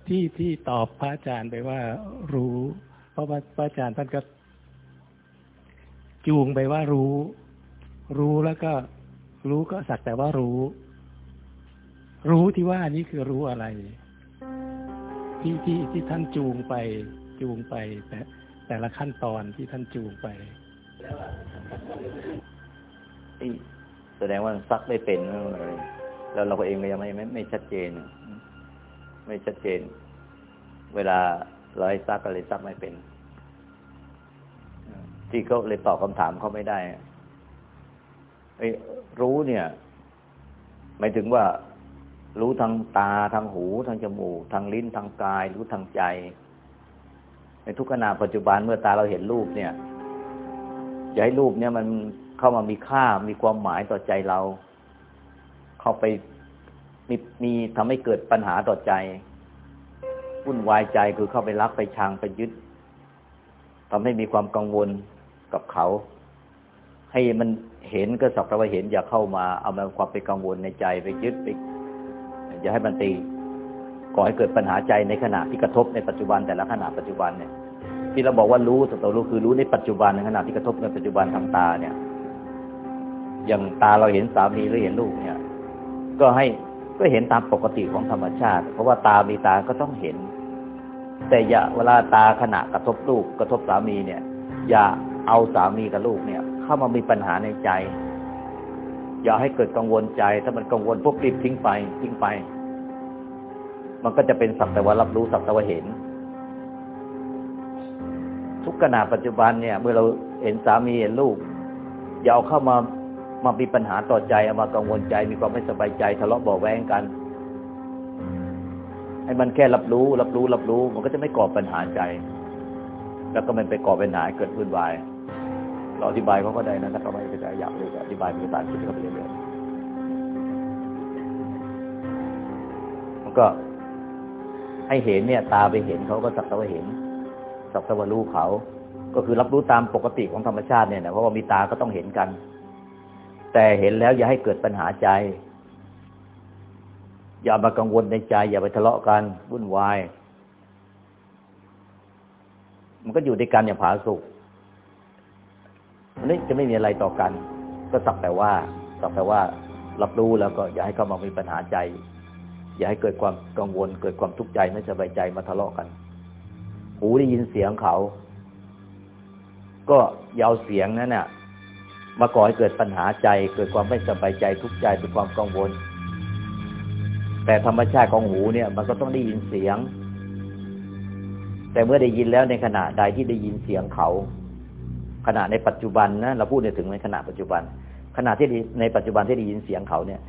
ที่ที่ตอบพระอาจารย์ไปว่ารู้ เพราะว่าพระอาจารย์ท่านก็จูงไปว่ารู้ รู้แล้วก็ รู้ก็สักแต่ว่ารู้ รู้ที่ว่านี่คือรู้อะไร ที่ที่ที่ท่านจูงไป จูงไป แต่แต่ละขั้นตอนที่ท่านจูงไปแสดงว่าซักไม่เป็นแล้วเราเองก็ยังไม่ไม่ไม่ชัดเจน ไม่ชัดเจน เวลาเราให้ซักก็เลยซักไม่เป็นที่เขาเลยตอบคำถามเขาไม่ได้ไอ้รู้เนี่ยหมายถึงว่า รู้ทางตาทางหูทางจมูกทางลิ้นทางกาย รู้ทางใจ ในทุกขณะปัจจุบันเมื่อตาเราเห็นรูปเนี่ยอย่าให้รูปเนี่ยมันเข้ามามีค่ามีความหมายต่อใจเรา เข้าไปมีมีทำให้เกิดปัญหาต่อใจวุ่นวายใจคือเข้าไปรักไปชังไปยึดทำให้มีความกังวลกับเขา ให้มันเห็นก็สักแต่ว่าเห็นอย่าเข้ามา เอามาความไปกังวลในใจไปยึดไป อย่าให้มันตีก่อให้เกิดปัญหาใจในขณะที่กระทบในปัจจุบันแต่ละขณะปัจจุบันเนี่ยที่เราบอกว่ารู้สัตว์รู้คือรู้ในปัจจุบันในขณะที่กระทบในปัจจุบันทางตาเนี่ย อย่างตาเราเห็นสามีหรือเห็นลูกเนี่ย ก็ให้ก็เห็นตามปกติของธรรมชาติ เพราะว่าตามีตาก็ต้องเห็น แต่อย่าเวลาตาขณะกระทบลูกกระทบสามีเนี่ย อย่าเอาสามีกับลูกเนี่ย เข้ามามีปัญหาในใจ อย่าให้เกิดกังวลใจ ถ้ามันกังวลพวกรีบทิ้งไปทิ้งไป มันก็จะเป็นสักแต่ว่ารับรู้สักแต่ว่าเห็น ทุกขณะปัจจุบันเนี่ย เมื่อเราเห็นสามีเห็นลูกอย่าเอาเข้ามามามีปัญหาต่อใจเอามากังวลใจมีความไม่สบายใจทะเลาะเบาแวงกันให้มันแค่รับรู้ รับรู้ รับรู้ มันก็จะไม่ก่อปัญหาใจ แล้วก็มันไปก่อปัญหาเกิดวุ่นวาย เราอธิบายเขาก็ได้นะถ้าเขาไม่เข้าใจอยากเลยอธิบายเป็นภาษาอังกฤษเขาไปเรื่อยๆมันก็ให้เห็นเนี่ย ตาไปเห็นเขาก็สักต่ว่าเห็น สักต่ว่ารู้เขา ก็คือรับรู้ตามปกติของธรรมชาติเนี่ยนะเพราะว่ามีตาก็ต้องเห็นกัน แต่เห็นแล้วอย่าให้เกิดปัญหาใจ อย่ามากังวลในใจ อย่าไปทะเลาะกันวุ่นวาย มันก็อยู่ด้วยกันอย่างผาสุก มันนี่จะไม่มีอะไรต่อกัน ก็สักแต่ว่าสักแต่ว่ารับรู้แล้วก็อย่าให้เข้ามามีปัญหาใจ อย่าให้เกิดความกังวล เกิดความทุกข์ใจไม่สบายใจมาทะเลาะกัน หูได้ยินเสียงเขา ก็ยาวเสียงนั้นน่ะมาก่อให้เกิดปัญหาใจ เกิดความไม่สบายใจทุกข์ใจเป็นความกังวล แต่ธรรมชาติของหูเนี่ย มันก็ต้องได้ยินเสียง แต่เมื่อได้ยินแล้วในขณะใดที่ได้ยินเสียงเขา ขณะในปัจจุบันนะเราพูดในถึงในขณะปัจจุบัน ขณะที่ในปัจจุบันที่ได้ยินเสียงเขาเนี่ย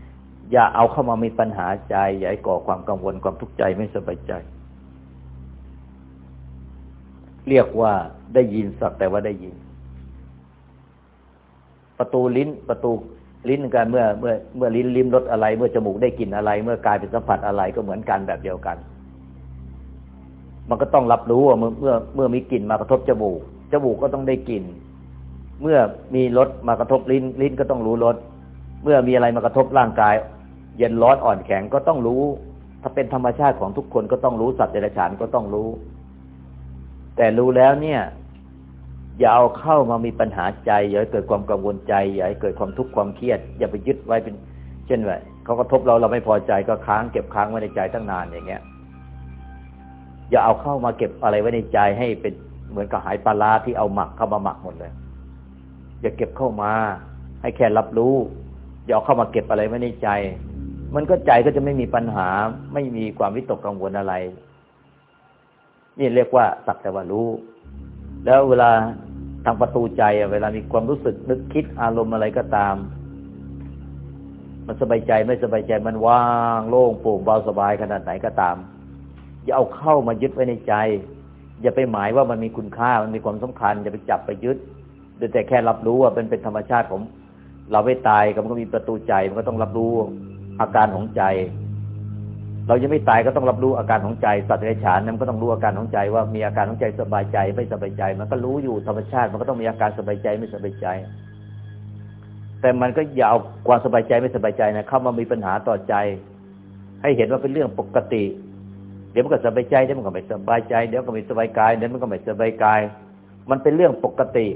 อย่าเอาเข้ามามีปัญหาใจอย่าให้ก่อความกังวลความทุกข์ใจไม่สบายใจ เรียกว่าได้ยินสักแต่ว่าได้ยิน ประตูลิ้นประตูลิ้นกันเมื่อเมื่อเมื่อลิ้นลิ้มรสอะไร เมื่อจมูกได้กลิ่นอะไร เมื่อกายเป็นสัมผัสอะไรก็เหมือนกันแบบเดียวกัน มันก็ต้องรับรู้ว่าเมื่อเมื่อเมื่อมีกลิ่นมากระทบจมูกจมูกก็ต้องได้กลิ่น เมื่อมีรสมากระทบลิ้น ลิ้นก็ต้องรู้รสเมื่อมีอะไรมากระทบร่างกาย เย็นร้อนอ่อนแข็งก็ต้องรู้ ถ้าเป็นธรรมชาติของทุกคนก็ต้องรู้สัตว์เดรัจฉานก็ต้องรู้ แต่รู้แล้วเนี่ย อย่าเอาเข้ามามีปัญหาใจ อย่าให้เกิดความกังวลใจ อย่าให้เกิดความทุกข์ความเครียด อย่าไปยึดไว้เป็น เช่นว่าเขากระทบเราเราไม่พอใจก็ค้างเก็บค้างไว้ในใจตั้งนานอย่างเงี้ยอย่าเอาเข้ามาเก็บอะไรไว้ในใจให้เป็นเหมือนกับหายปลาร้าที่เอาหมักเข้ามาหมักหมดเลย อย่าเก็บเข้ามา ให้แค่รับรู้ อย่าเอาเข้ามาเก็บอะไรไว้ในใจ มันก็ใจก็จะไม่มีปัญหา ไม่มีความวิตกกังวลอะไร นี่เรียกว่าสักแต่ว่ารู้ แล้วเวลาทางประตูใจเวลามีความรู้สึกนึกคิดอารมณ์อะไรก็ตาม มันสบายใจไม่สบายใจมันว่างโล่งโปร่งเบาสบายขนาดไหนก็ตาม อย่าเอาเข้ามายึดไว้ในใจ อย่าไปหมายว่ามันมีคุณค่ามันมีความสำคัญอย่าไปจับไปยึด แต่แค่รับรู้ว่าเป็นเป็นธรรมชาติของเราไม่ตายมันก็มีประตูใจมันก็ต้องรับรู้อาการของใจ เรายังไม่ตายก็ต้องรับรู้อาการของใจสัตว์เดรัจฉานนั้นก็ต้องรู้อาการของใจว่ามีอาการของใจสบายใจไม่สบายใจ มันก็รู้อยู่ธรรมชาติ มันก็ต้องมีอาการสบายใจไม่สบายใจ แต่มันก็อย่าเอาความสบายใจไม่สบายใจนะเข้ามามีปัญหาต่อใจ ให้เห็นว่าเป็นเรื่องปกติ เดี๋ยวมันก็สบายใจเดี๋ยวมันก็ไม่สบายใจเดี๋ยวก็ไม่สบายกายเดี๋ยวมันก็ไม่สบายกาย มันเป็นเรื่องปกติ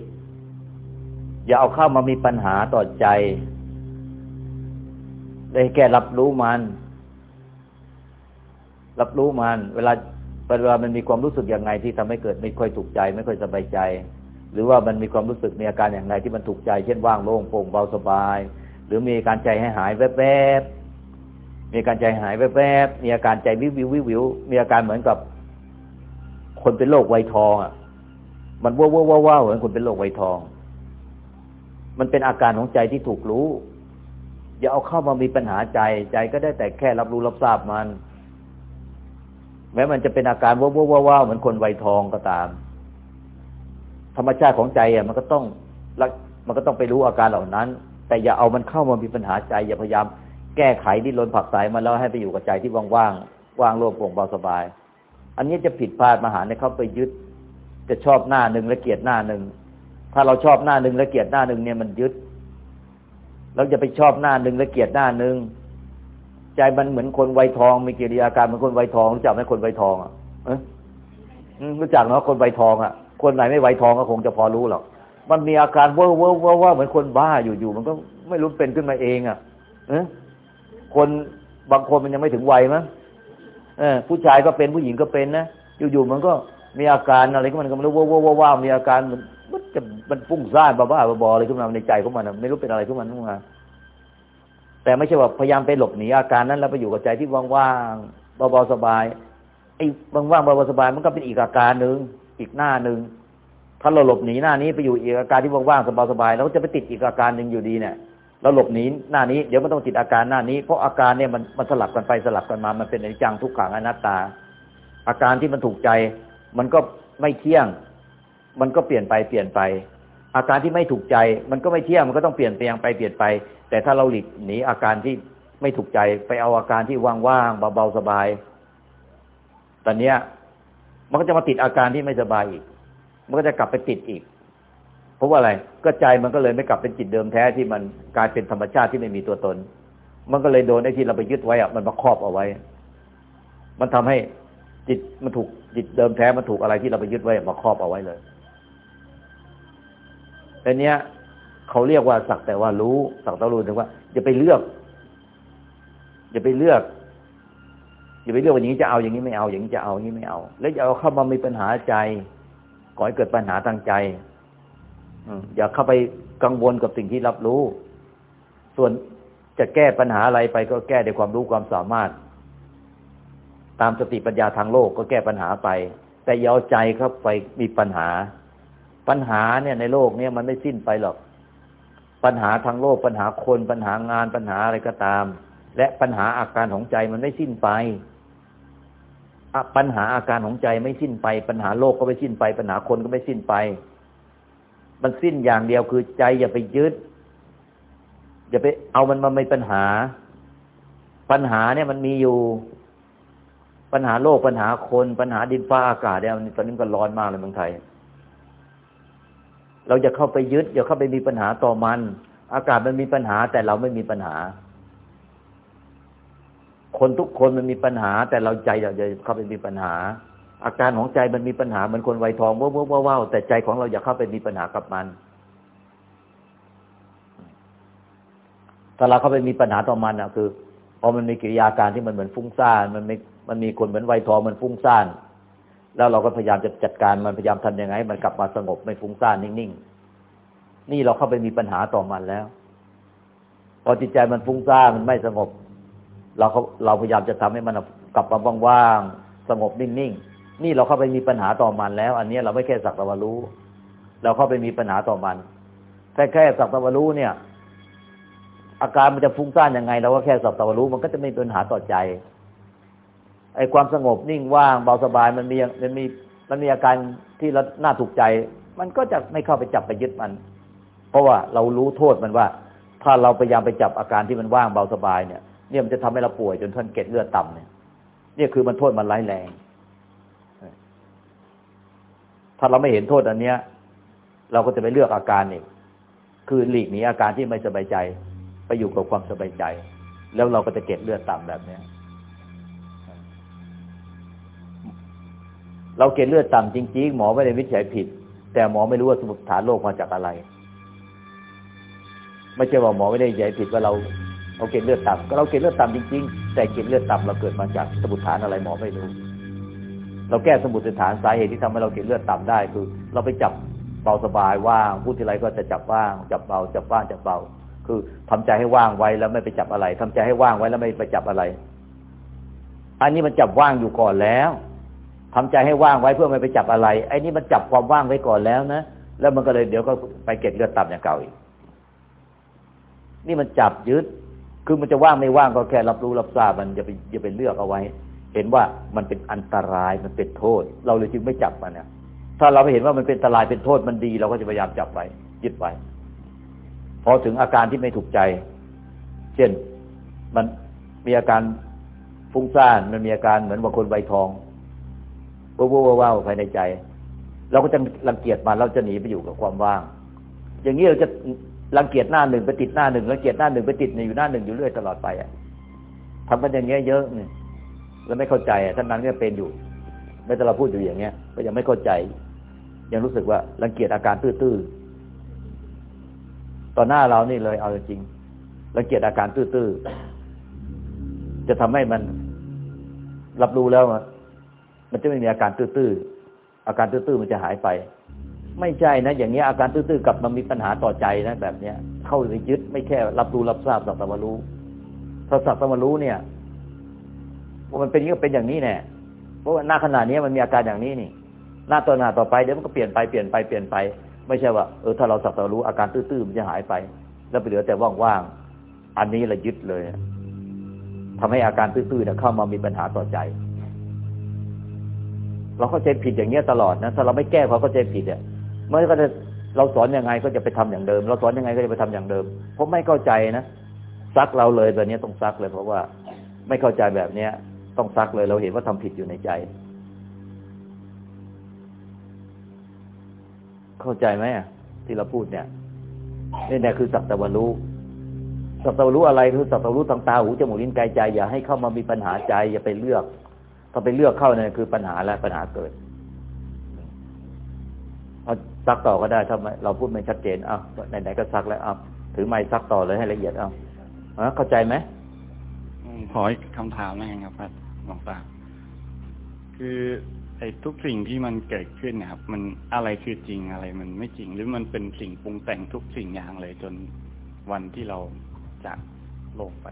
อย่าเอาเข้ามามีปัญหาต่อใจ ได้แค่รับรู้มัน รับรู้มัน เวลาเวลามันมีความรู้สึกอย่างไงที่ทำให้เกิดไม่ค่อยถูกใจ ไม่ค่อยสบายใจ หรือว่ามันมีความรู้สึกมีอาการอย่างไรที่มันถูกใจ เช่นว่างโล่งโปร่งเบาสบาย หรือมีอาการใจให้หายแวบๆมีอาการใจหายแวบๆมีอาการใจวิววิววิววิวมีอาการเหมือนกับ คนเป็นโรคไวทองอะ มันว้าวว้าวว้าวเหมือนคนเป็นโรคไวทอง มันเป็นอาการของใจที่ถูกรู้ อย่าเอาเข้ามามีปัญหาใจใจก็ได้แต่แค่รับรู้รับทราบมัน แม้มันจะเป็นอาการว้าวว้าวเหมือนคนไวทองก็ตาม ธรรมชาติของใจอะ มันก็ต้องมันก็ต้องไปรู้อาการเหล่านั้น แต่อย่าเอามันเข้ามามีปัญหาใจ อย่าพยายามแก้ไขดิ้นรนผักสายมันแล้วให้ไปอยู่กับใจที่ว่างๆว่างโล่งโปร่งเบาสบาย อันนี้จะผิดพลาดมหาในเขาไปยึด จะชอบหน้าหนึ่งและเกลียดหน้าหนึ่ง ถ้าเราชอบหน้าหนึ่งและเกลียดหน้าหนึ่งเนี่ยมันยึดเราจะไปชอบหน้าหนึ่งและเกลียดหน้าหนึ่งใจมันเหมือนคนไวทอง มีกิริยาการเหมือนคนไวทองรู้จักไหมคนไวทองอะเออรู้จักเนาะคนไวทองอะ คนไหนไม่ไวทองก็คงจะพอรู้หรอกมันมีอาการเว่อเว่อเว่อเหมือนคนบ้าอยู่ๆมันก็ไม่รู้เป็นขึ้นมาเองอะเออคนบางคนมันยังไม่ถึงวัยมั้งเออ ผู้ชายก็เป็นผู้หญิงก็เป็นนะอยู่ๆมันก็มีอาการอะไรก็มันก็ไม่รู้ว่าว่าว่ามีอาการมันมัน จะมันฟุ้งซ่านบ้าๆบอๆอะไรขึ้นมาในใจของมันไม่รู้เป็นอะไรขึ้นมาขึ้นมาแต่ไม่ใช่ว่าพยายามไปหลบหนีอาการนั้นแล้วไปอยู่กับใจที่ว่างๆเบาๆสบายไอ้ว่างๆเบาๆสบายมันก็เป็นอีกอาการหนึ่งอีกหน้าหนึ่งถ้าเราหลบหนีหน้านี้ไปอยู่อีกอาการที่ว่างๆสบายๆเราจะไปติดอีกอาการหนึ่งอยู่ดีเนี่ยเราหลบหนีหน้านี้เดี๋ยวมันต้องติดอาการหน้านี้ เพราะอาการเนี่ยมันมันสลับกันไปสลับกันมามันเป็นอนิจจังทุกขังอนัตตา อาการที่มันถูกใจ มันก็ไม่เที่ยง มันก็เปลี่ยนไปเปลี่ยนไป อาการที่ไม่ถูกใจ มันก็ไม่เที่ยงมันก็ต้องเปลี่ยนแปลงไปเปลี่ยนไป แต่ถ้าเราหลีกหนีอาการที่ไม่ถูกใจไปเอาอาการที่ว่างๆเบาๆสบาย ตอนเนี้ย มันก็จะมาติดอาการที่ไม่สบายอีก มันก็จะกลับไปติดอีก เพราะว่าอะไร ก็ใจมันก็เลยไม่กลับเป็นจิตเดิมแท้ที่มันกลายเป็นธรรมชาติที่ไม่มีตัวตน มันก็เลยโดนไอ้ที่เราไปยึดไว้อะมันมาครอบเอาไว้ มันทำให้จิตมันถูกจิตเดิมแท้มันถูกอะไรที่เราไปยึดไว้มาครอบเอาไว้เลย แต่เนี้ยเขาเรียกว่าสักแต่ว่ารู้ สักแต่รู้ถึงว่าอย่าไปเลือกอย่าไปเลือกอย่าไปเลือกว่าอย่างนี้จะเอาอย่างนี้ไม่เอาอย่างนี้จะเอาอย่างนี้ไม่เอา แล้วอย่าเอาเข้ามามีปัญหาใจก่อให้เกิดปัญหาทางใจอย่าเข้าไปกังวลกับสิ่งที่รับรู้ ส่วนจะแก้ปัญหาอะไรไปก็แก้ด้วยความรู้ความสามารถ ตามสติปัญญาทางโลกก็แก้ปัญหาไป แต่อย่าเอาใจเข้าไปมีปัญหา ปัญหาเนี่ยในโลกเนี่ยมันไม่สิ้นไปหรอก ปัญหาทางโลกปัญหาคนปัญหางานปัญหาอะไรก็ตาม และปัญหาอาการของใจมันไม่สิ้นไปปัญหาอาการของใจไม่สิ้นไป ปัญหาโลกก็ไม่สิ้นไป ปัญหาคนก็ไม่สิ้นไป มันสิ้นอย่างเดียวคือใจอย่าไปยึด อย่าไปเอามันมาไม่ปัญหา ปัญหาเนี่ยมันมีอยู่ ปัญหาโลกปัญหาคน ปัญหาดินฟ้าอากาศเนี่ยตอนนี้ก็ร้อนมากเลยเมืองไทย เราจะเข้าไปยึดอย่าเข้าไปมีปัญหาต่อมัน อากาศมันมีปัญหา แต่เราไม่มีปัญหา คนทุกคนมันมีปัญหา แต่เราใจเราจะเข้าไปมีปัญหา อาการของใจมันมีปัญหาเหมือนคนไวทองว้าวว้าวแต่ใจของเราอย่าเข้าไปมีปัญหากับมันถ้าเราเข้าไปมีปัญหาต่อมันอะคือพอมันมีกิริยาการที่มันเหมือนฟุ้งซ่านมันมีมันมีคนเหมือนไวทองมันฟุ้งซ่าน แล้วเราก็พยายามจะจัดการมันพยายามทำยังไง มันกลับมาสงบไม่ฟุ้งซ่านนิ่งๆ นี่เราเข้าไปมีปัญหาต่อมันแล้ว พอจิตใจมันฟุ้งซ่านมันไม่สงบ เราเขาเราพยายามจะทำให้มันกลับมาว่างๆสงบนิ่งๆ นี่เราเข้าไปมีปัญหาต่อมันแล้ว อันนี้เราไม่แค่สักตะวันรู้ เราเข้าไปมีปัญหาต่อมันแค่แค่สักตะวันรู้เนี่ย อาการมันจะฟุ้งซ่านยังไงเราก็แค่สักตะวันรู้มันก็จะไม่เป็นปัญหาต่อใจ ไอ้ความสงบนิ่งว่างเบาสบายมันมีมันมีมันมีอาการที่เราน่าถูกใจ มันก็จะไม่เข้าไปจับไปยึดมัน เพราะว่าเรารู้โทษมันว่า ถ้าเราพยายามไปจับอาการที่มันว่างเบาสบายเนี่ยเนี่ยมันจะทำให้เราป่วยจนท่านเกล็ดเลือดต่ำเนี่ยเนี่ยคือมันโทษมันร้ายแรงถ้าเราไม่เห็นโทษอันเนี้ย เราก็จะไปเลือกอาการอีกคือหลีกหนีอาการที่ไม่สบายใจ ไปอยู่กับความสบายใจ แล้วเราก็จะเก็บเลือดต่ำแบบเนี้ย เราเก็บเลือดต่ำจริงๆ หมอไม่ได้วิจัยผิด แต่หมอไม่รู้ว่าสมุดฐานโรคมาจากอะไร ไม่ใช่ว่าหมอไม่ได้วิจัยผิดว่าเราเราเก็บเลือดต่ำก็เราเก็บเลือดต่ำจริงๆ แต่เก็บเลือดต่ำเราเกิดมาจากสมุดฐานอะไรหมอไม่รู้ เราแก้สมุดฐานสาเหตุที่ทำให้เราเกล็ดเลือดต่ำได้ คือ เราไปจับเบาสบายว่างพูดทีไรก็จะจับว่าง จับเบาจับว่างจับเบา คือทำใจให้ว่างไว้แล้วไม่ไปจับอะไรทำใจให้ว่างไว้แล้วไม่ไปจับอะไร อันนี้มันจับว่างอยู่ก่อนแล้ว ทำใจให้ว่างไว้เพื่อไม่ไปจับอะไร ไอ้นี่มันจับความว่างไว้ก่อนแล้วนะ แล้วมันก็เลยเดี๋ยวก็ไปเก็ดเลือดต่ำอย่างเก่าอีก นี่มันจับยึด คือมันจะว่างไม่ว่างก็แค่รับรู้รับทราบมันอย่าไปอย่าไปเลือกเอาไว้ เห็นว่ามันเป็นอันตรายมันเป็นโทษ เราเลยจึงไม่จับมันนะถ้าเราไปเห็นว่ามันเป็นอันตรายเป็นโทษมันดี เราก็จะพยายามจับไว้ยึดไว้พอถึงอาการที่ไม่ถูกใจ เช่นมันมีอาการฟุ้งซ่านมันมีอาการเหมือนบางคนใบทอง ว้าวว้าวภายในใจ เราก็จะรังเกียจมันเราจะหนีไปอยู่กับความว่าง อย่างนี้เราจะรังเกียจหน้าหนึ่งไปติดหน้าหนึ่งรังเกียจหน้าหนึ่งไปติดอยู่หน้าหนึ่งอยู่เรื่อยตลอดไปอะทำกันอย่างเงี้ยเยอะเนี่ยแล้วไม่เข้าใจท่านนั้นก็เป็นอยู่ไม่แต่เราพูดอยู่อย่างเงี้ย ก็ยังไม่เข้าใจ ยังรู้สึกว่ารังเกียจอาการตื้อๆต่อหน้าเรานี่เลยเอาจริงรังเกียจอาการตื้อๆจะทำให้มันรับรู้แล้ว มันจะไม่มีอาการตื้อๆอาการตื้อๆมันจะหายไป ไม่ใช่นะ อย่างนี้อาการตื้อๆกลับมามีปัญหาต่อใจนะ แบบเนี้ย เข้าไปยึดไม่แค่ รับรู้รับทราบสักแต่ว่ารู้ถ้าสักแต่ว่ารู้เนี่ยว่ามันเป็นอย่างนี้ก็เป็นอย่างนี้แน่เพราะว่าหน้าขนาดนี้มันมีอาการอย่างนี้นี่ หน้าต่อหน้าต่อไปเดี๋ยวมันก็เปลี่ยนไปเปลี่ยนไปเปลี่ยนไปไม่ใช่ว่าเออถ้าเราสักแต่รู้อาการตื้อๆมันจะหายไป แล้วไปเหลือแต่ว่างๆอันนี้เรายึดเลยทำให้อาการตื้อๆเข้ามามีปัญหาต่อใจ เราเข้าใจผิดอย่างเงี้ยตลอดนะถ้าเราไม่แก้ความเข้าใจผิดเนี่ยมันก็จะเราสอนยังไงก็จะไปทำอย่างเดิม เราสอนยังไงก็จะไปทำอย่างเดิม เพราะไม่เข้าใจนะซักเราเลยแบบนี้ต้องซักเลย เพราะว่าไม่เข้าใจแบบเนี้ย ต้องซักเลยเราเห็นว่าทำผิดอยู่ในใจ เข้าใจไหมที่เราพูดเนี่ยนี่แหละคือสัตตวรู้สัตวรู้อะไรคือสัตวรู้ทางตาหูจมูกลิ้นกายใจอย่าให้เข้ามามีปัญหาใจอย่าไปเลือก ถ้าไปเลือกเข้าเนี่ยคือปัญหาและปัญหาเกิดเอาซักต่อก็ได้ถ้าเราพูดไม่ชัดเจนเอาไหนๆก็ซักแล้วเอาถือไม้ซักต่อเลยให้ละเอียดเอาเข้าใจไหมขออีกคำถามนะครับครับหลวงตาคือไอ้ทุกสิ่งที่มันเกิดขึ้นนะครับ มันอะไรคือจริงอะไรมันไม่จริง หรือมันเป็นสิ่งปรุงแต่งทุกสิ่งอย่างเลย จนวันที่เราจากโลกไป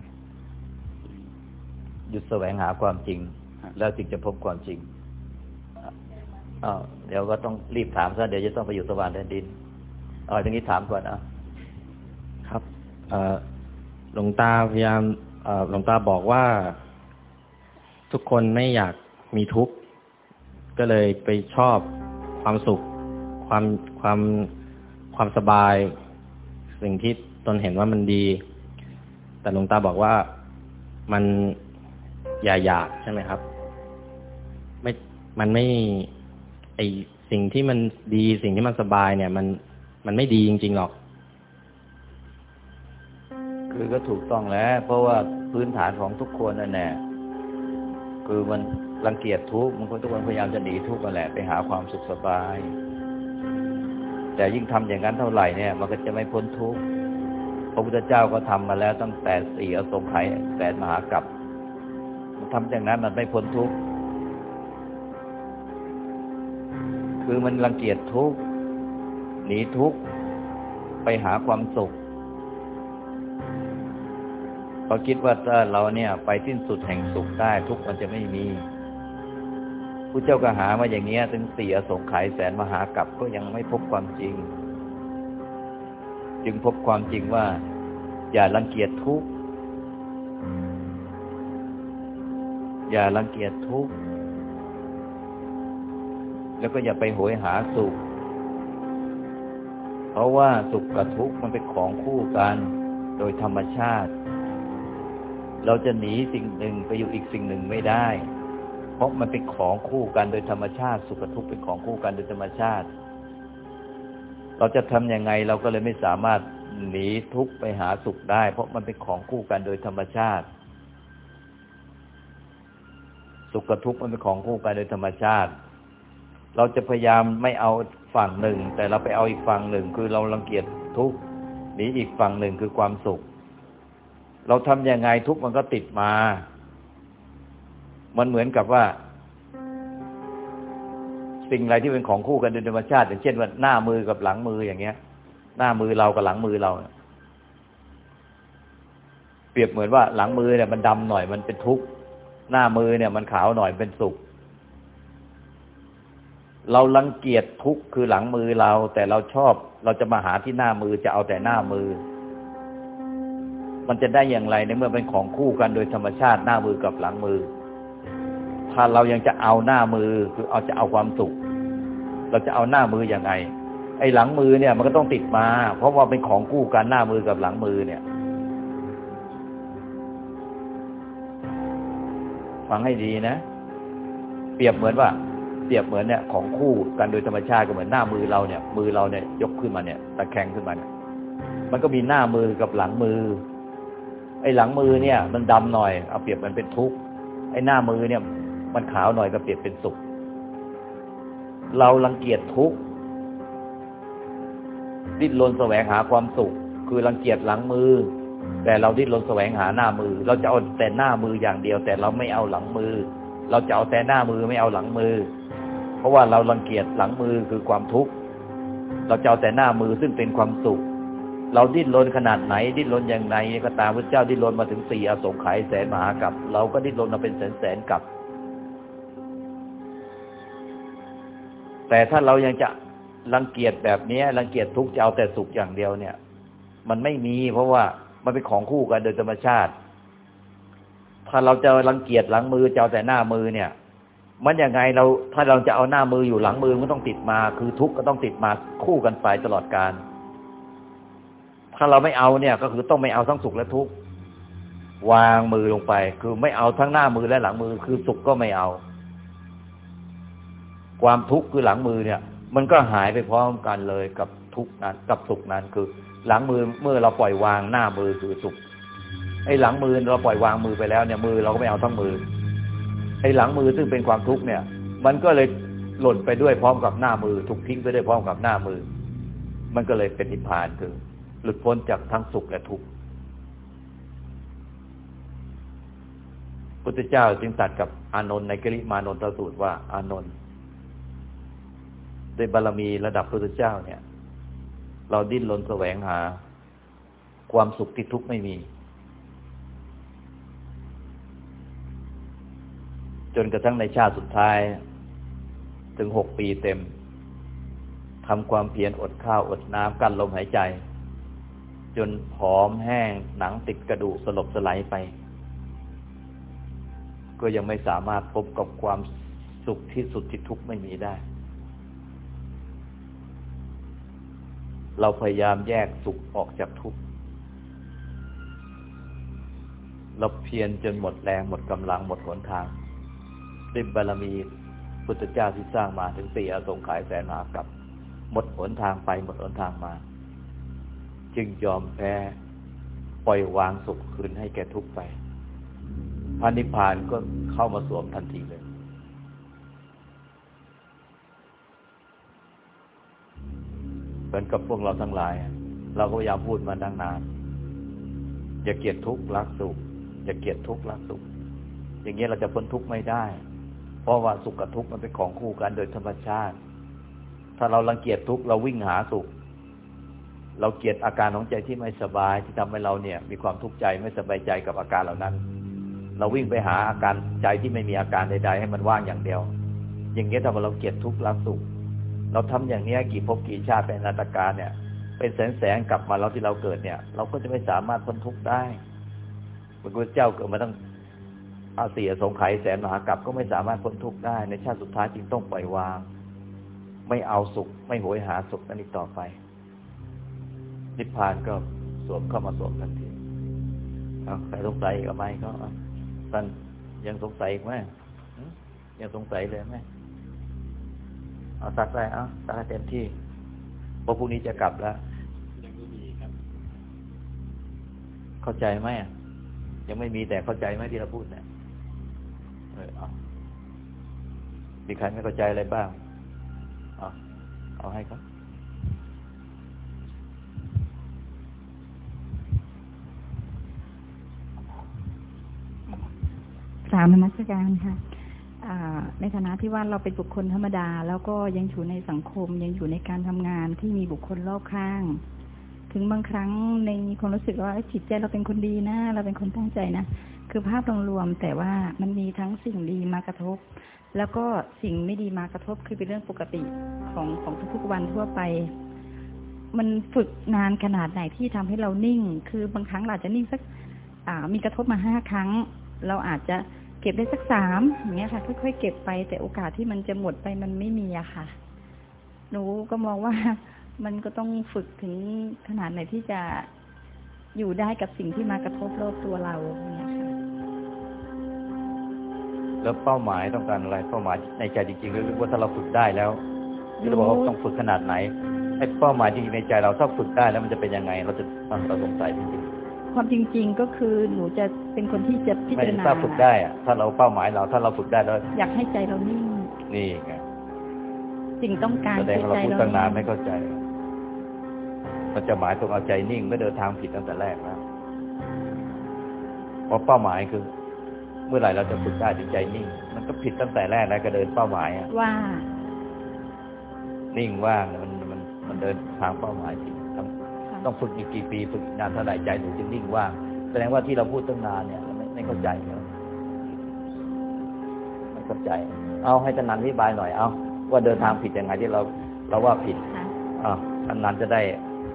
หยุดแสวงหาความจริง แล้วจึงจะพบความจริงอ้าวเดี๋ยวก็ต้องรีบถามซะเดี๋ยวจะต้องไปอยู่สวรรค์แดนดินเอาตรงนี้ถามก่อนอะครับหลวงตาพยายามหลวงตาบอกว่า ทุกคนไม่อยากมีทุกข์ก็เลยไปชอบความสุข ความความความสบาย สิ่งที่ตนเห็นว่ามันดี แต่หลวงตาบอกว่ามันอย่าอยากใช่ไหมครับไมันไม่ไอสิ่งที่มันดีสิ่งที่มันสบายเนี่ย มันมันไม่ดีจริง ๆ หรอก คือก็ถูกต้องแล้ว เพราะว่าพื้นฐานของทุกคนนั่นแหละคือมันรังเกียจทุกข์มันคนทุกคนพยายามจะหนีทุกข์นั่นแหละไปหาความสุขสบาย แต่ยิ่งทำอย่างนั้นเท่าไหร่เนี่ย มันก็จะไม่พ้นทุกข์พระพุทธเจ้าก็ทำมาแล้วตั้งแต่สี่อสงไขยแสนมหากรัปมันทำอย่างนั้นมันไม่พ้นทุกข์ คือมันรังเกียจทุกข์หนีทุกข์ไปหาความสุขเขาคิดว่าถ้าเราเนี่ย ไปสิ้นสุดแห่งสุขได้ทุกมันจะไม่มีผู้เจ้าก็หามาอย่างเงี้ยถึงสี่อสงไขยแสนมหากรัปก็ยังไม่พบความจริง จึงพบความจริงว่า อย่ารังเกียจทุกข์อย่ารังเกียจทุกข์ แล้วก็อย่าไปโหยหาสุข เพราะว่าสุขกับทุกข์มันเป็นของคู่กันโดยธรรมชาติ เราจะหนีสิ่งหนึ่งไปอยู่อีกสิ่งหนึ่งไม่ได้ เพราะมันเป็นของคู่กันโดยธรรมชาติ สุขกับทุกข์เป็นของคู่กันโดยธรรมชาติ เราจะทำยังไงเราก็เลยไม่สามารถหนีทุกข์ไปหาสุขได้ เพราะมันเป็นของคู่กันโดยธรรมชาติ สุขกับทุกข์มันเป็นของคู่กันโดยธรรมชาติ เราจะพยายามไม่เอาฝั่งหนึ่ง แต่เราไปเอาอีกฝั่งหนึ่ง คือเรารังเกียจทุกข์หนีอีกฝั่งหนึ่งคือความสุข เราทำยังไงทุกข์มันก็ติดมา มันเหมือนกับว่า สิ่งอะไรที่เป็นของคู่กันโดยธรรมชาติ อย่างเช่นว่าหน้ามือกับหลังมืออย่างเงี้ย หน้ามือเรากับหลังมือเราเปรียบเหมือนว่าหลังมือเนี่ยมันดำหน่อยมันเป็นทุกข์หน้ามือเนี่ยมันขาวหน่อยเป็นสุข เราลังเกียจทุกคือหลังมือเรา แต่เราชอบเราจะมาหาที่หน้ามือจะเอาแต่หน้ามือ มันจะได้อย่างไรในเมื่อเป็นของคู่กันโดยธรรมชาติหน้ามือกับหลังมือ ถ้าเรายังจะเอาหน้ามือคือเอาจะเอาความสุข เราจะเอาหน้ามืออยังไง ไอ้หลังมือเนี่ย มันก็ต้องติดมา เพราะว่าเป็นของคู่กันหน้ามือกับหลังมือเนี่ย ฟังให้ดีนะ เปรียบเหมือนว่า เปรียบเหมือนเนี่ยของคู่กันโดยธรรมชาติก็เหมือนหน้ามือเราเนี่ย มือเราเนี่ยยกขึ้นมาเนี่ยตะแคงขึ้นมาเนี่ยมันก็มีหน้ามือกับหลังมือ ไอ้หลังมือเนี่ย มันดำหน่อยเอาเปรียบมันเป็นทุกข์ไอ้หน้ามือเนี่ย มันขาวหน่อยก็เปรียบเป็นสุข เรารังเกียจทุกข์ดิ้นรนแสวงหาความสุข คือรังเกียจหลังมือ แต่เราดิ้นรนแสวงหาหน้ามือ เราจะเอาแต่หน้ามืออย่างเดียว แต่เราไม่เอาหลังมือ เราจะเอาแต่หน้ามือไม่เอาหลังมือ เพราะว่าเรารังเกียจหลังมือคือความทุกข์เราจะเอาแต่หน้ามือซึ่งเป็นความสุข เราดิ้นรนขนาดไหน ดิ้นรนอย่างไรก็ตามพระเจ้าดิ้นรนมาถึงสี่อสงไขยแสนมหากับเราก็ดิ้นรนมาเป็นแสนแสนกับ แต่ถ้าเรายังจะรังเกียจแบบนี้รังเกียจทุกข์จะเอาแต่สุขอย่างเดียวเนี่ย มันไม่มีเพราะว่ามันเป็นของคู่กันโดยธรรมชาติ ถ้าเราจะรังเกียจหลังมือจะเอาแต่หน้ามือเนี่ย มันยังไงเราถ้าเราจะเอาหน้ามืออยู่หลังมือมันต้องติดมา คือทุกข์ก็ต้องติดมาคู่กันไปตลอดการ ถ้าเราไม่เอาเนี่ย ก็คือต้องไม่เอาทั้งสุขและทุกข์วางมือลงไป คือไม่เอาทั้งหน้ามือและหลังมือ คือสุขก็ไม่เอา ความทุกข์คือหลังมือเนี่ย มันก็หายไปพร้อมกันเลยกับทุกข์นั้นกับสุขนั้นคือ หลังมือเมื่อเราปล่อยวางหน้ามือคือสุขไอ้หลังมือเราปล่อยวางมือไปแล้วเนี่ยมือเราก็ไม่เอาทั้งมือ ไอ้หลังมือซึ่งเป็นความทุกข์เนี่ย มันก็เลยหล่นไปด้วยพร้อมกับหน้ามือ ถูกทิ้งไปด้วยพร้อมกับหน้ามือ มันก็เลยเป็นนิพพานคือ หลุดพ้นจากทั้งสุขและทุกข์พุทธเจ้าจึงตัดกับอานนท์ในกริมานนทสูตรว่า อานนท์ด้วยบารมีระดับพุทธเจ้าเนี่ย เราดิ้นรนแสวงหา ความสุขที่ทุกข์ไม่มี จนกระทั่งในชาติสุดท้าย ถึงหกปีเต็มทำความเพียรอดข้าวอดน้ำกั้นลมหายใจ จนผอมแห้งหนังติดกระดูกสลบสลายไป ก็ยังไม่สามารถพบกับความสุขที่สุดที่ทุกข์ไม่มีได้ เราพยายามแยกสุขออกจากทุกข์เราเพียรจนหมดแรงหมดกำลังหมดหนทาง ด้วยบารมีพุทธเจ้าที่สร้างมาถึงสี่อสงไขยแสนมหากับ หมดหนทางไปหมดหนทางมา จึงยอมแพ้ปล่อยวางสุขคืนให้แก่ทุกข์ไปพระนิพพานก็เข้ามาสวมทันทีเลย เหมือนกับพวกเราทั้งหลาย เราก็พยายามพูดมาตั้งนาน อย่าเกลียดทุกข์รักสุข อย่าเกลียดทุกข์รักสุข อย่างนี้เราจะพ้นทุกข์ไม่ได้ เพราะว่าสุขกับทุกข์มันเป็นของคู่กันโดยธรรมชาติ ถ้าเรารังเกียจทุกข์เราวิ่งหาสุข เราเกลียดอาการของใจที่ไม่สบายที่ทำให้เราเนี่ย มีความทุกข์ใจไม่สบายใจกับอาการเหล่านั้น เราวิ่งไปหาอาการใจที่ไม่มีอาการใดๆให้มันว่างอย่างเดียว อย่างนี้ยถ้าเราเกลียดทุกข์รักสุข เราทำอย่างนี้กี่ภพกี่ชาติเป็นนาตการเนี่ย เป็นแสนแสนกลับมาเราที่เราเกิดเนี่ย เราก็จะไม่สามารถพ้นทุกข์ได้พระพุทธเจ้าเกิดมาตั้ง อาเสียสงไขยแสนมหากรัปก็ไม่สามารถพ้นทุกข์ได้ในชาติสุดท้ายจึงต้องปล่อยวาง ไม่เอาสุข ไม่โหยหาสุขนั้นอีกต่อไป นิพพานก็สวมเข้ามาสวมทันทีเอาใครสงสัยกับไหมก็ท่านยังสงสัยอีกไหมยังสงสัยเลยไหมเอาตัดไปเอาตัดให้เต็มที่เพราะพรุ่งนี้จะกลับแล้วยังไม่มีครับ เข้าใจไหมยังไม่มีแต่เข้าใจไหมที่เราพูดเนี่ย เออเอามีใครไม่เข้าใจอะไรบ้าง เอาเอาให้ครับกราบนมัสการค่ะในฐานะที่ว่าเราเป็นบุคคลธรรมดา แล้วก็ยังอยู่ในสังคม ยังอยู่ในการทำงานที่มีบุคคลรอบข้าง ถึงบางครั้งในความรู้สึกว่าจิตใจเราเป็นคนดีนะ เราเป็นคนตั้งใจนะ คือภาพรวมๆแต่ว่ามันมีทั้งสิ่งดีมากระทบ แล้วก็สิ่งไม่ดีมากระทบคือเป็นเรื่องปกติของของทุกๆวันทั่วไป มันฝึกนานขนาดไหนที่ทำให้เรานิ่ง คือบางครั้งเราจะนิ่งสักอ่ามีกระทบมาห้าครั้ง เราอาจจะเก็บได้สักสามอย่างเงี้ยค่ะค่อยๆเก็บไป แต่โอกาสที่มันจะหมดไปมันไม่มีอะค่ะ หนูก็มองว่ามันก็ต้องฝึกถึงขนาดไหนที่จะอยู่ได้กับสิ่งที่มากระทบรอบตัวเราอย่างเงี้ยค่ะ แล้วเป้าหมายต้องการอะไรเป้าหมายในใจจริงๆหรือว่าถ้าเราฝึกได้แล้วที่เราบอกว่าต้องฝึกขนาดไหนไอ้เป้าหมายจริงๆในใจเราถ้าฝึกได้แล้วมันจะเป็นยังไง เราจะเราสงสัยจริงความจริง ๆ ก็คือหนูจะเป็นคนที่จะพิๆไม่จารณาถ้าฝึกได้อะถ้าเราเป้าหมายเราถ้าเราฝึกได้แล้วอยากให้ใจเรานิ่งนี่ไงสิ่งต้องการแสดงคือว่าเราใจพูดเราตั้งนานนิ่ไม่งเข้าใจมันจะหมายตรงเอาใจนิ่งไม่เดินทางผิดตั้งแต่แรกแล้วเพราะเป้าหมายคือเมื่อไหร่เราจะฝึกได้ถึงใจนิ่ง มันก็ผิดตั้งแต่แรกแล้วก็เดินเป้าหมายอะว่า นิ่งว่างมันมันมันเดินทางเป้าหมายผิดต้องค่ะต้องฝึกอีกกี่ปีฝึกอีกนานเท่าไหร่ใจหนูจึงนิ่งว่างแสดงว่าที่เราพูดตั้งนานเนี่ยเราไม่ไม่เข้าใจเนอะไม่เข้าใจ เอาให้ตันนันอธิบายหน่อยเอาว่าเดินทางผิดยังไงที่เรา เราว่าผิดค่ะอ่าอันนั้นจะได้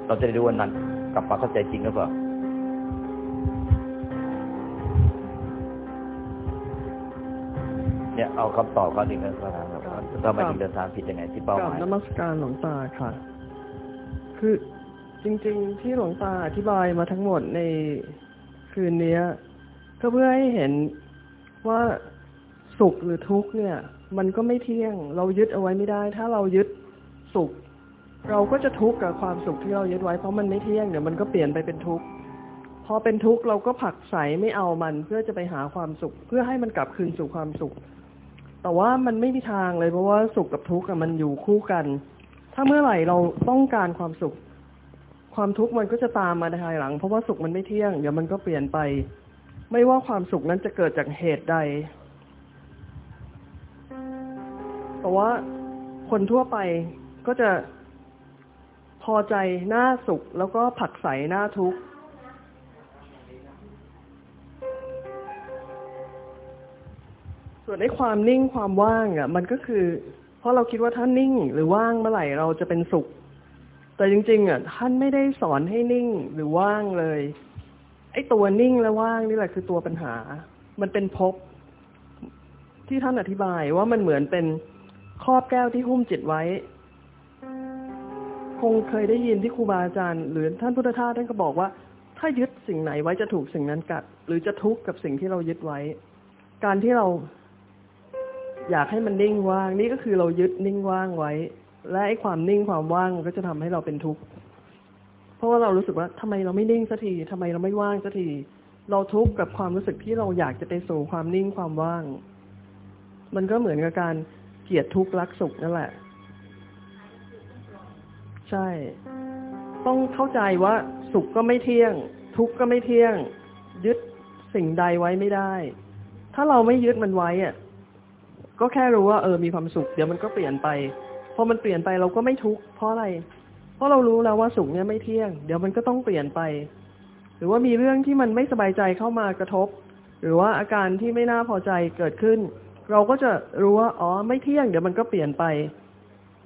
เราจะได้รู้ว่านั้นกลับมาเข้าใจจริงหรือเปล่า เนี่ยเอาคำตอบเขาหนึ่งนะครับทำไมถึงเดินทางผิดยังไงที่เป้าหกราบมายนมัสการหลวงตาค่ะ คือจริง ๆ ที่หลวงตาอธิบายมาทั้งหมดในคืนเนี้ยก็เพื่อให้เห็นว่าสุขหรือทุกข์เนี่ย มันก็ไม่เที่ยง เรายึดเอาไว้ไม่ได้ ถ้าเรายึดสุข เราก็จะทุกข์กับความสุขที่เรายึดไว้เพราะมันไม่เที่ยงเดี๋ยวมันก็เปลี่ยนไปเป็นทุกข์พอเป็นทุกข์เราก็ผลักใสไม่เอามันเพื่อจะไปหาความสุข เพื่อให้มันกลับคืนสู่ความสุข แต่ว่ามันไม่มีทางเลย เพราะว่าสุขกับทุกข์มันอยู่คู่กัน ถ้าเมื่อไหร่เราต้องการความสุข ความทุกข์มันก็จะตามมาในภายหลัง เพราะว่าสุขมันไม่เที่ยง เดี๋ยวมันก็เปลี่ยนไป ไม่ว่าความสุขนั้นจะเกิดจากเหตุใด แต่ว่าคนทั่วไปก็จะพอใจหน้าสุขแล้วก็ผักใสหน้าทุกข์ ส่วนในความนิ่งความว่างอะ มันก็คือ เพราะเราคิดว่าถ้านิ่งหรือว่างเมื่อไหร่เราจะเป็นสุข แต่จริง ๆ อะ ท่านไม่ได้สอนให้นิ่งหรือว่างเลย ไอ้ตัวนิ่งและว่างนี่แหละคือตัวปัญหา มันเป็นภพที่ท่านอธิบายว่ามันเหมือนเป็นครอบแก้วที่หุ้มจิตไว้ คงเคยได้ยินที่ครูบาอาจารย์ หรือท่านพุทธทาสท่านก็บอกว่า ถ้ายึดสิ่งไหนไว้จะถูกสิ่งนั้นกัด หรือจะทุกข์กับสิ่งที่เรายึดไว้ การที่เรา อยากให้มันนิ่งว่าง นี่ก็คือเรายึดนิ่งว่างไว้ และไอ้ความนิ่งความว่างมันก็จะทำให้เราเป็นทุกข์เพราะว่าเรารู้สึกว่าทำไมเราไม่นิ่งสักทีทำไมเราไม่ว่างสักทีเราทุกข์กับความรู้สึกที่เราอยากจะไปสู่ความนิ่งความว่าง มันก็เหมือนกับการเกลียดทุกข์รักสุขนั่นแหละ ใช่ ต้องเข้าใจว่าสุขก็ไม่เที่ยง ทุกข์ก็ไม่เที่ยง ยึดสิ่งใดไว้ไม่ได้ ถ้าเราไม่ยึดมันไว้อะ ก็แค่รู้ว่าเออมีความสุข เดี๋ยวมันก็เปลี่ยนไปพอมันเปลี่ยนไปเราก็ไม่ทุกข์เพราะอะไร เพราะเรารู้แล้วว่าสุขเนี่ยไม่เที่ยง เดี๋ยวมันก็ต้องเปลี่ยนไป หรือว่ามีเรื่องที่มันไม่สบายใจเข้ามากระทบ หรือว่าอาการที่ไม่น่าพอใจเกิดขึ้น เราก็จะรู้ว่าอ๋อไม่เที่ยง เดี๋ยวมันก็เปลี่ยนไป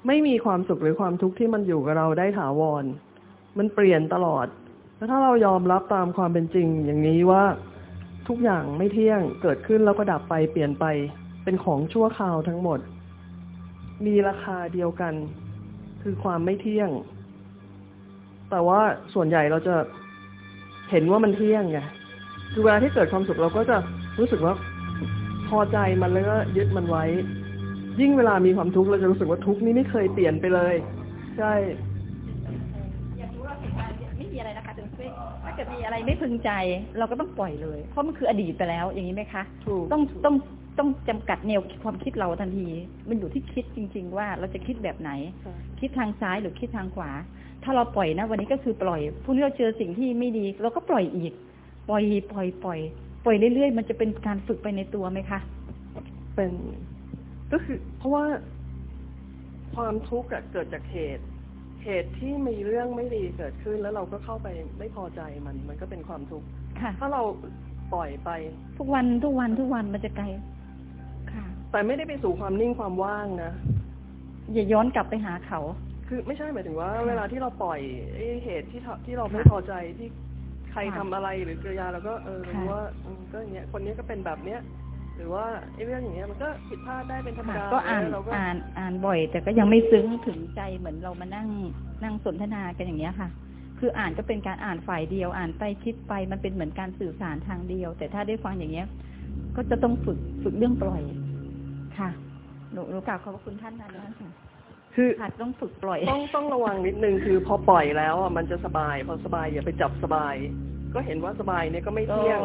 ไม่มีความสุขหรือความทุกข์ที่มันอยู่กับเราได้ถาวร มันเปลี่ยนตลอดแล้วถ้าเรายอมรับตามความเป็นจริงอย่างนี้ว่า ทุกอย่างไม่เที่ยงเกิดขึ้นแล้วก็ดับไปเปลี่ยนไป เป็นของชั่วคราวทั้งหมด มีราคาเดียวกัน คือความไม่เที่ยง แต่ว่าส่วนใหญ่เราจะเห็นว่ามันเที่ยงไงคือเวลาที่เกิดความสุขเราก็จะรู้สึกว่าพอใจมันแล้วก็ยึดมันไว้ ยิ่งเวลามีความทุกข์เราจะรู้สึกว่าทุกข์นี้ไม่เคยเปลี่ยนไปเลย ใช่อยากรู้ว่าเหตุการณ์ไม่มีอะไรนะคะถึงช่วยถ้าเกิดมีอะไรไม่พึงใจ เราก็ต้องปล่อยเลย เพราะมันคืออดีตไปแล้ว อย่างนี้ไหมคะถูกต้องต้อง ต้องจำกัดแนวความคิดเราทันที มันอยู่ที่คิดจริง ๆ ว่าเราจะคิดแบบไหน คิดทางซ้ายหรือคิดทางขวา ถ้าเราปล่อยนะ วันนี้ก็คือปล่อยพรุ่งนี้เราเจอสิ่งที่ไม่ดี เราก็ปล่อยอีก ปล่อยปล่อยปล่อย ปล่อยเรื่อยๆ มันจะเป็นการฝึกไปในตัวไหมคะ เป็น ก็คือ เพราะว่าความทุกข์อะเกิดจากเหตุเหตุที่มีเรื่องไม่ดีเกิดขึ้น แล้วเราก็เข้าไปไม่พอใจมัน มันก็เป็นความทุกข์ค่ะถ้าเราปล่อยไป ทุกวันทุกวันทุกวันมันจะไกลค่ะ แต่ไม่ได้ไปสู่ความนิ่งความว่างนะ อย่าย้อนกลับไปหาเขา คืคือไม่ใช่หมายถึงว่า เวลาที่เราปล่อยไอ้เหตุที่ทที่เราไม่ค่ะพอใจที่ใครค่ะทำอะไรหรือกิริยาเราก็เออรู้ค่ะว่าอืมก็อย่างเงี้ยคนนี้ก็เป็นแบบเนี้ยหรือว่าไอ้เรื่องอย่างเงี้ยมันก็ผิดพลาดได้เป็นธรรมค่ะดาก็อ่านเราก็อ่านอ่านบ่อย แต่ก็ยังไม่ซึ้งถึงใจเหมือนเรามานั่งนั่งสนทนากันอย่างเงี้ยค่ะ คืออ่านก็เป็นการอ่านฝ่ายเดียว อ่านไปคิดไปมันเป็นเหมือนการสื่อสารทางเดียว แต่ถ้าได้ฟังอย่างเงี้ย ก็จะต้องฝึกฝึกเรื่องปล่อย ค่ะหนูหนูกล่าวขอบพระคุณท่านนะนะคะคือค่ะต้องฝึกปล่อย ต้องต้องระวังนิดนึงคือพอปล่อยแล้วอะมันจะสบาย พอสบายอย่าไปจับสบาย ก็เห็นว่าสบายเนี่ยก็ไม่ก็เที่ยง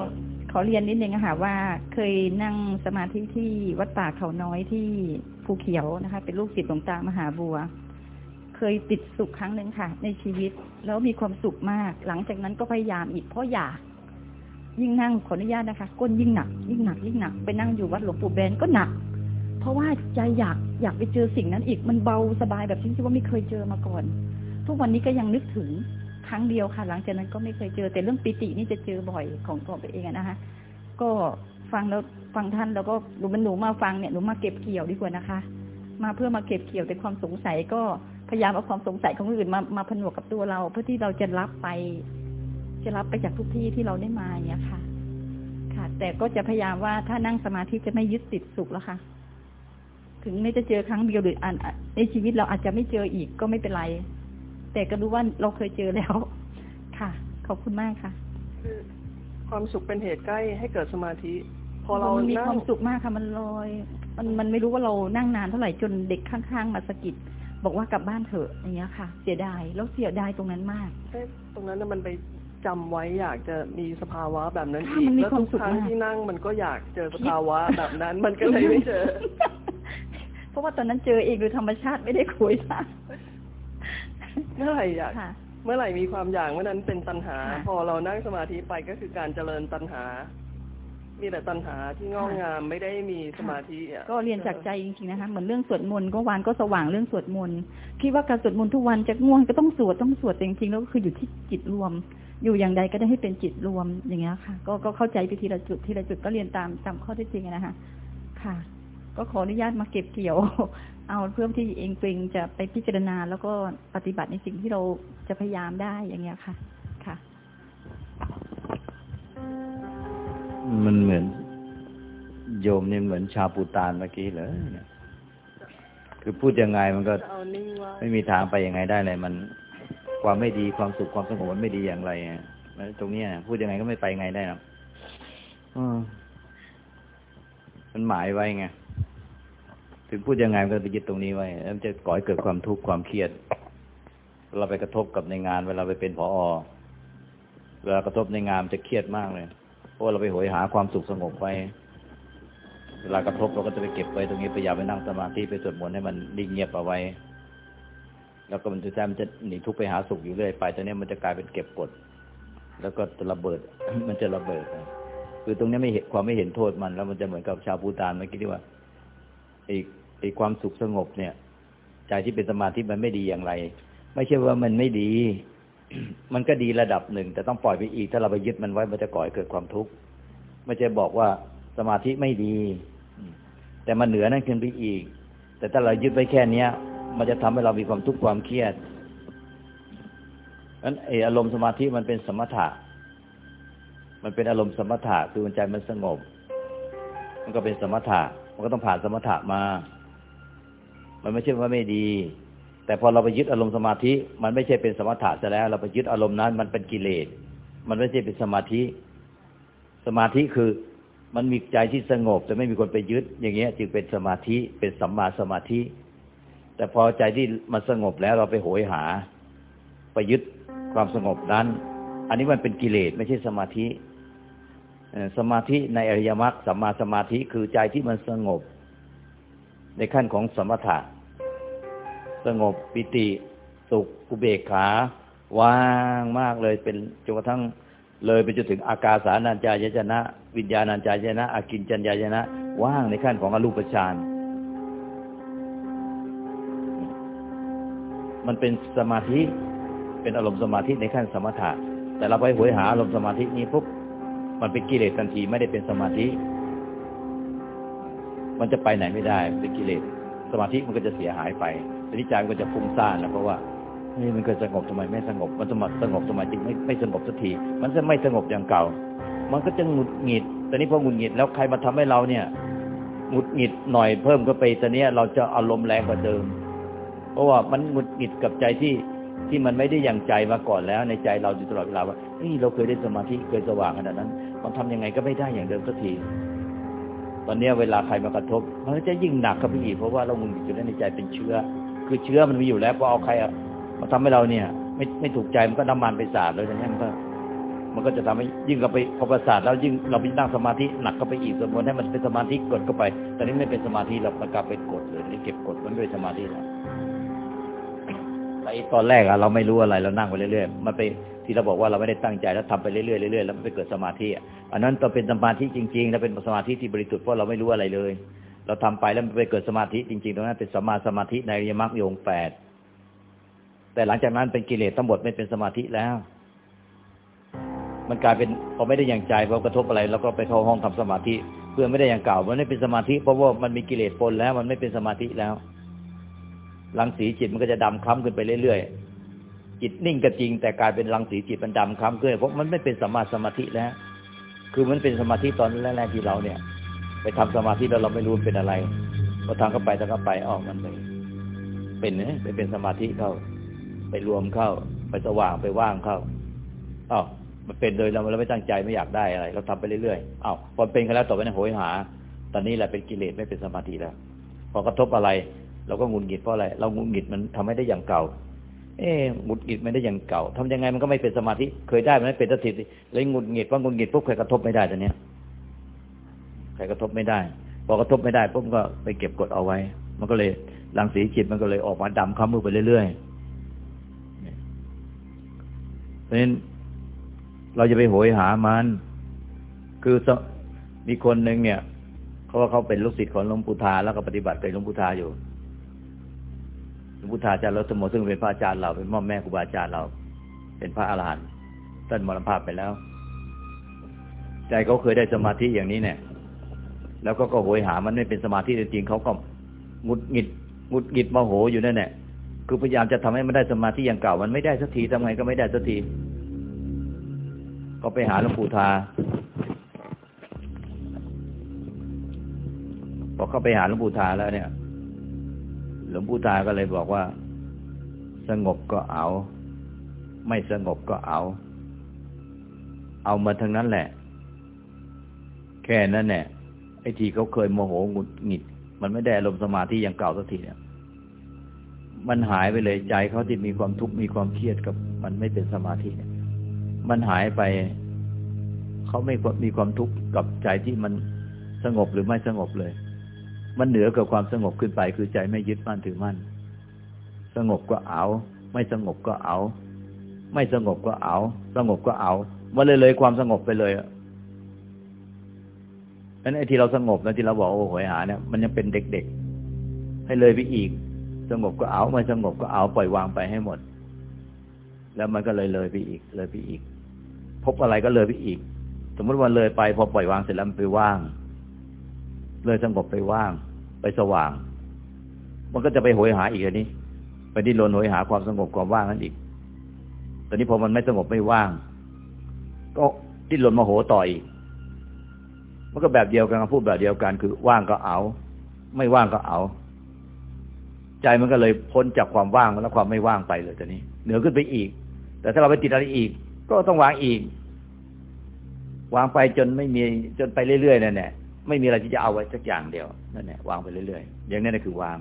ขอเรียนนิดนึงอะค่ะว่าเคยนั่งสมาธิที่วัดป่าเขาน้อยที่ภูเขียวนะคะ เป็นลูกศิษย์หลวงตามหาบัว เคยติดสุขครั้งหนึ่งค่ะ ในชีวิตแล้วมีความสุขมาก หลังจากนั้นก็พยายามอีกเพราะอยากยิ่งนั่งขออนุญาตนะคะ ก้นยิ่งหนัก ยิ่งหนักยิ่งหนักไปนั่งอยู่วัดหลวงปู่แบนก็หนักเพ ราะว่าใจอยากอยากไปเจอสิ่งนั้นอีกมันเบาสบายแบบที่ว่าไม่เคยเจอมาก่อน ทุกวันนี้ก็ยังนึกถึงครั้งเดียวค่ะ หลังจากนั้นก็ไม่เคยเจอ แต่เรื่องปิตินี่จะเจอบ่อยของตัวเองนะคะก็ฟังแล้วฟังท่านแล้วก็หนูมันหนูมาฟังเนี่ยหนูมาเก็บเกี่ยวดีกว่านะคะ มาเพื่อมาเก็บเกี่ยวแต่ความสงสัยก็พยายามเอาความสงสัยของอื่นมามาผนวกกับตัวเรา เพื่อที่เราจะรับไป จะรับไปจากทุกที่ที่เราได้มาอย่างเงี้ยค่ะ ค่ะ แต่ก็จะพยายามว่าถ้านั่งสมาธิจะไม่ยึดติดสุขแล้วค่ะ ถึงไม่จะเจอครั้งเดียวหรืออันในชีวิตเราอาจจะไม่เจออีกก็ไม่เป็นไร แต่ก็รู้ว่าเราเคยเจอแล้ว ค่ะ ขอบคุณมากค่ะ คือความสุขเป็นเหตุใกล้ให้เกิดสมาธิ พอเรามันมีนั่ควางมสุขมากค่ะมันลอย มันมันไม่รู้ว่าเรานั่งนานเท่าไหร่จนเด็กข้างๆมาสะกิดบอกว่ากลับบ้านเถอะอย่างเงี้ยค่ะ เสียดายแล้วเสียดายตรงนั้นมากเอ๊ะตรงนั้นน่ะมันไปจำไว้อยากจะมีสภาวะแบบนั้นค่ะอีกมันมีแล้วความทุกสุขครั้งมากที่นั่งมันก็อยากเจอสภาวะแบบนั้น มันก็เลยไม่เจอเพ ราะว่าตอนนั้นเจอเองโดยธรรมชาติไม่ได้คุยค่ะเมื่อไหร่อยากค่ะเมื่อไหร่มีความอยากเมื่อนั้นเป็นตัณหาค่ะพอเรานั่งสมาธิไปก็คือการเจริญตัณหา มีแต่ตัณหาที่งอกงามไม่ได้มีสมาธิอะก็เรียนจากใจจริงๆนะคะเหมือนเรื่องสวดมนต์ก็วานก็สว่างเรื่องสวดมนต์คิดว่าการสวดมนต์ทุกวันจะง่วงก็ต้องสวดต้องสวดแต่จริงๆแล้วก็คืออยู่ที่จิตรวม อยู่อย่างใดก็ได้ให้เป็นจิตรวมอย่างเงี้ยค่ะ ก็ก็เข้าใจไปทีละจุดทีละจุดก็เรียนตามตามข้อเท็จจริงอะนะคะค่ะ ก็ขออนุญาตมาเก็บเกี่ยว เอาเพื่อที่เองเองจะไปพิจารณาแล้วก็ปฏิบัติในสิ่งที่เราจะพยายามได้อย่างเงี้ยค่ะ ค่ะ มันเหมือน โยมนี่เหมือนชาวปูตานเมื่อกี้เลยเนี่ยคือพูดยังไงมันก็ไม่มีทางไปยังไงได้เลยมันความไม่ดีความสุขความสงบมันไม่ดีอย่างไรอะแล้วตรงเนี้ยพูดยังไงก็ไม่ไปไงได้หรอกมันหมายไว้ไง ถึงพูดยังไงก็ไปยึดตรงนี้ไว้แล้วมันจะก่อให้เกิดความทุกข์ความเครียด เราไปกระทบกับในงาน เวลาไปเป็นผอเวลากระทบในงานมันจะเครียดมากเลย เพราะาเราไปโหยหาความสุขสงบไว้ เวลากระทบเราก็จะไปเก็บไว้ตรงนี้พยายามไปนั่งสมาธิไปสวดมนต์ให้มันนิ่งเงียบเอาไว้ แล้วก็มันจะแท้มันจะหนีทุกข์ไปหาสุขอยู่เรื่อยไปตอนนี้มันจะกลายเป็นเก็บกด แล้วก็จะระเบิด มันจะระเบิดคือตรงนี้ไม่เห็นความไม่เห็นโทษมัน แล้วมันจะเหมือนกับชาวพูตานเมื่อกี้ที่ว่า ไอ้ไอ้ความสุขสงบเนี่ยใจที่เป็นสมาธิมันไม่ดีอย่างไร ไม่ใช่ว่ามันไม่ดี มันก็ดีระดับหนึ่ง แต่ต้องปล่อยไปอีก ถ้าเราไปยึดมันไว้มันจะก่อให้เกิดความทุกข์ไม่ใช่บอกว่าสมาธิไม่ดี แต่มันเหนือนั่นขึ้นไปอีก แต่ถ้าเรายึดไว้แค่เนี้ย มันจะทำให้เรามีความทุกข์ความเครียดนั้นไออารมณ์สมาธิมันเป็นสมถะ มันเป็นอารมณ์สมถะคือใจมันสงบ มันก็เป็นสมถะ มันก็ต้องผ่านสมถะมา มันไม่ใช่ว่าไม่ดี แต่พอเราไปยึดอารมณ์สมาธิ มันไม่ใช่เป็นสมถะซะแล้ว เราไปยึดอารมณ์นั้น มันเป็นกิเลส มันไม่ใช่เป็นสมาธิ สมาธิคือมันมีใจที่สงบ แต่ไม่มีคนไปยึด อย่างเงี้ย จึงเป็นสมาธิเป็นสัมมาสมาธิ แต่พอใจที่มันสงบแล้วเราไปโหยหา ไปยึดความสงบนั้น อันนี้มันเป็นกิเลสไม่ใช่สมาธิ สมาธิในอริยมรรคสัมมาสมาธิคือใจที่มันสงบ ในขั้นของสมถะ สงบปิติสุขอุเบกขา ว่างมากเลยเป็นจนกระทั่งเลยไปจนถึงอากาสานัญจายตนะ วิญญาณัญจายตนะอากินจัญญายตนะ ว่างในขั้นของอรูปฌานมันเป็นสมาธิเป็นอารมณ์สมาธิในขั้นสมถะ แต่เราไปหวยหาอารมณ์สมาธินี้ปุ๊บ มันเป็นกิเลสทันทีไม่ได้เป็นสมาธิ มันจะไปไหนไม่ได้เป็นกิเลส สมาธิมันก็จะเสียหายไปทีนี้ใจมันก็จะฟุ้งซ่านแล้วเพราะว่านี่มันเกิดสงบทำไมไม่สงบ มันสมัสงบทำไมจึงไม่ไม่สงบสักที มันจะไม่สงบอย่างเก่า มันก็จะหงุดหงิดแต่นี้พอหงุดหงิดแล้วใครมาทำให้เราเนี่ยหงุดหงิดหน่อยเพิ่มก็ไปต่เนี้ยเราจะอารมณ์แรงกว่าเดิม เพราะว่ามันหงุดหงิดกับใจที่ที่มันไม่ได้อยังใจมาก่อนแล้ว ในใจเราอยู่ตลอดเวลาว่านี่เราเคยได้สมาธิเคยสว่างขนาดนั้น มันทำยังไงก็ไม่ได้อย่างเดิมสักที ตอนนี้เวลาใครมากระทบ มันก็จะยิ่งหนักเข้าไปอีกเพราะว่าเราหงุดหงิดอยู่ในใจเป็นเชื้อ คือเชื้อมันมีอยู่แล้วพอเอาใครมาทำให้เราเนี่ย ไม่ไม่ถูกใจมันก็น้ำมันไปสาดเลยอย่างนี้มันก็มันก็จะทำให้ยิ่งเราไปพอประสาทแล้วยิ่งเราไปนั่งสมาธิหนักก็ไปอีกสมมติให้มันเป็นสมาธิกดเข้าไปต่นี้ไม่เป็นสมาธิเรามันกลับเป็นกดเลยนี่เก็บกดมันไม่เป็นสมาธิแล้วแต่ตอนแรกอะเราไม่รู้อะไรเรานั่งไปเรื่อยๆมันไป ที่เราบอกว่าเราไม่ได้ตั้งใจแล้วทำไปเรื่อยๆเรื่อยๆแล้วมันไปเกิดสมาธิอะอันนั้นต้องเป็นสมาธิจริงๆ แล้วเป็นสมาธิที่บริสุทธิ์เพราะเราไม่รู้อะไรเลย เราทำไปแล้วมันไปเกิดสมาธิจริงๆตรงนั้นเป็นสมาสมาธิในอริยมรรคโยงแปดแต่หลังจากนั้นเป็นกิเลสทั้งหมดไม่เป็นสมาธิแล้ว มันกลายเป็นพอไม่ได้อย่างใจพอกระทบอะไรแล้วก็ไปเข้าห้องทำสมาธิ เพื่อไม่ได้อย่างเก่า มันไม่เป็นสมาธิเพราะว่ามันมีกิเลสปนแล้ว มันไม่เป็นสมาธิแล้วรังสีจิตมันก็จะดำคล้ำขึ้นไปเรื่อยๆ จิตนิ่งก็จริง แต่กลายเป็นรังสีจิตมันดำคล้ำขึ้นเพราะมันไม่เป็นสมาสมาธิแล้วคือมันเป็นสมาธิตอนแรกๆที่เราเนี่ย ไปทำสมาธิแล้วเราไม่รู้เป็นอะไรพอทางเข้าไปทางเข้าไปออกมันเลยเป็นเนี่ยไปเป็นสมาธิเข้า ไปรวมเข้า ไปสว่างไปว่างเข้าอ้าวมันเป็นโดยเราเราไม่ตั้งใจไม่อยากได้อะไร เราทำไปเรื่อยๆอ้าวพอเป็นกันแล้วต่อไปเนี่ยโหยหา ตอนนี้แหละเป็นกิเลสไม่เป็นสมาธิแล้ว พอกระทบอะไร เราก็งุนหงิดเพราะอะไร เรางุนหงิดมันทำให้ได้อย่างเก่า เอ๊งุนหงิดไม่ได้อย่างเก่าทำยังไงมันก็ไม่เป็นสมาธิ เคยได้มันไม่เป็นสติเลยหงุนหงิดว่างุนหงิดปุ๊บใครกระทบไม่ได้ตอนเนี้ยใครกระทบไม่ได้ พอกระทบไม่ได้ปุ๊บก็ไปเก็บกดเอาไว้ มันก็เลยรังสีจิตมันก็เลยออกมาดำค้ำมือไปเรื่อยๆเพราะฉะนั้นเราจะไปโหยหามัน คือมีคนหนึ่งเนี่ยเขาว่าเขาเป็นลูกศิษย์ของหลวงปู่ทาแล้วก็ปฏิบัติเป็นหลวงปู่ทาอยู่ หลวงปู่ทาอาจารย์รสมมติซึ่งเป็นพระอาจารย์เราเป็นม่อแม่ครูบาอาจารย์เรา เป็นพระอรหันต์ท่านมรณภาพไปแล้ว ใจเขาเคยได้สมาธิอย่างนี้เนี่ย แล้วก็ก็โหยหามันไม่เป็นสมาธิจริงเขาก็งุดหงิดงุดหงิดมาโหอยู่นั่นแหละคือพยายามจะทำให้มันได้สมาธิอย่างเก่า มันไม่ได้สักทีทำไงก็ไม่ได้สักที ก็ไปหาหลวงปู่ทาพอเข้าไปหาหลวงปู่ทาแล้วเนี่ย หลวงปู่ทาก็เลยบอกว่า สงบก็เอา ไม่สงบก็เอา เอามาทั้งนั้นแหละ แค่นั้นแหละไอ้ที่เขาเคยโมโหหงุดหงิด มันไม่ได้อารมณ์สมาธิอย่างเก่าสักทีเนี่ยมันหายไปเลยใจเขาที่มีความทุกข์มีความเครียดกับ มันไม่เป็นสมาธิเนี่ย มันหายไปเขาไม่มีความทุกข์กับใจที่มันสงบหรือไม่สงบเลย มันเหนือกับความสงบขึ้นไป คือใจไม่ยึดมั่นถือมั่น สงบก็เอา ไม่สงบก็เอา ไม่สงบก็เอา สงบก็เอามันเลยเลยความสงบไปเลยนั้นไอ้ที่เราสงบแล้วที่เราบอกโอ้โหหาเนี่ยมันยังเป็นเด็กๆ ให้เลยไปอีก สงบก็เอา ไม่สงบก็เอาปล่อยวางไปให้หมด แล้วมันก็เลยเลยไปอีก เลยไปอีก พบอะไรก็เลยไปอีก สมมติว่าเลยไปพอปล่อยวางเสร็จแล้วมันไปว่าง เลยสงบไปว่าง ไปสว่าง มันก็จะไปโหยหาอีกอันนี้ ไปดิ้นรนโหยหาความสงบความว่างนั้นอีก ตอนนี้พอมันไม่สงบไม่ว่าง ก็ดิ้นรนมาโหต่ออีก มันก็แบบเดียวกันพูดแบบเดียวกัน คือว่างก็เอา ไม่ว่างก็เอา ใจมันก็เลยพ้นจากความว่างแล้วความไม่ว่างไปเลยตอนนี้ เหนือขึ้นไปอีก แต่ถ้าเราไปติดอะไรอีก ก็ต้องวางอีก วางไปจนไม่มีจนไปเรื่อยๆนั่นแหละ ไม่มีอะไรที่จะเอาไว้สักอย่างเดียวนั่นแหละวางไปเรื่อยๆอย่างนี้นั่นคือวาง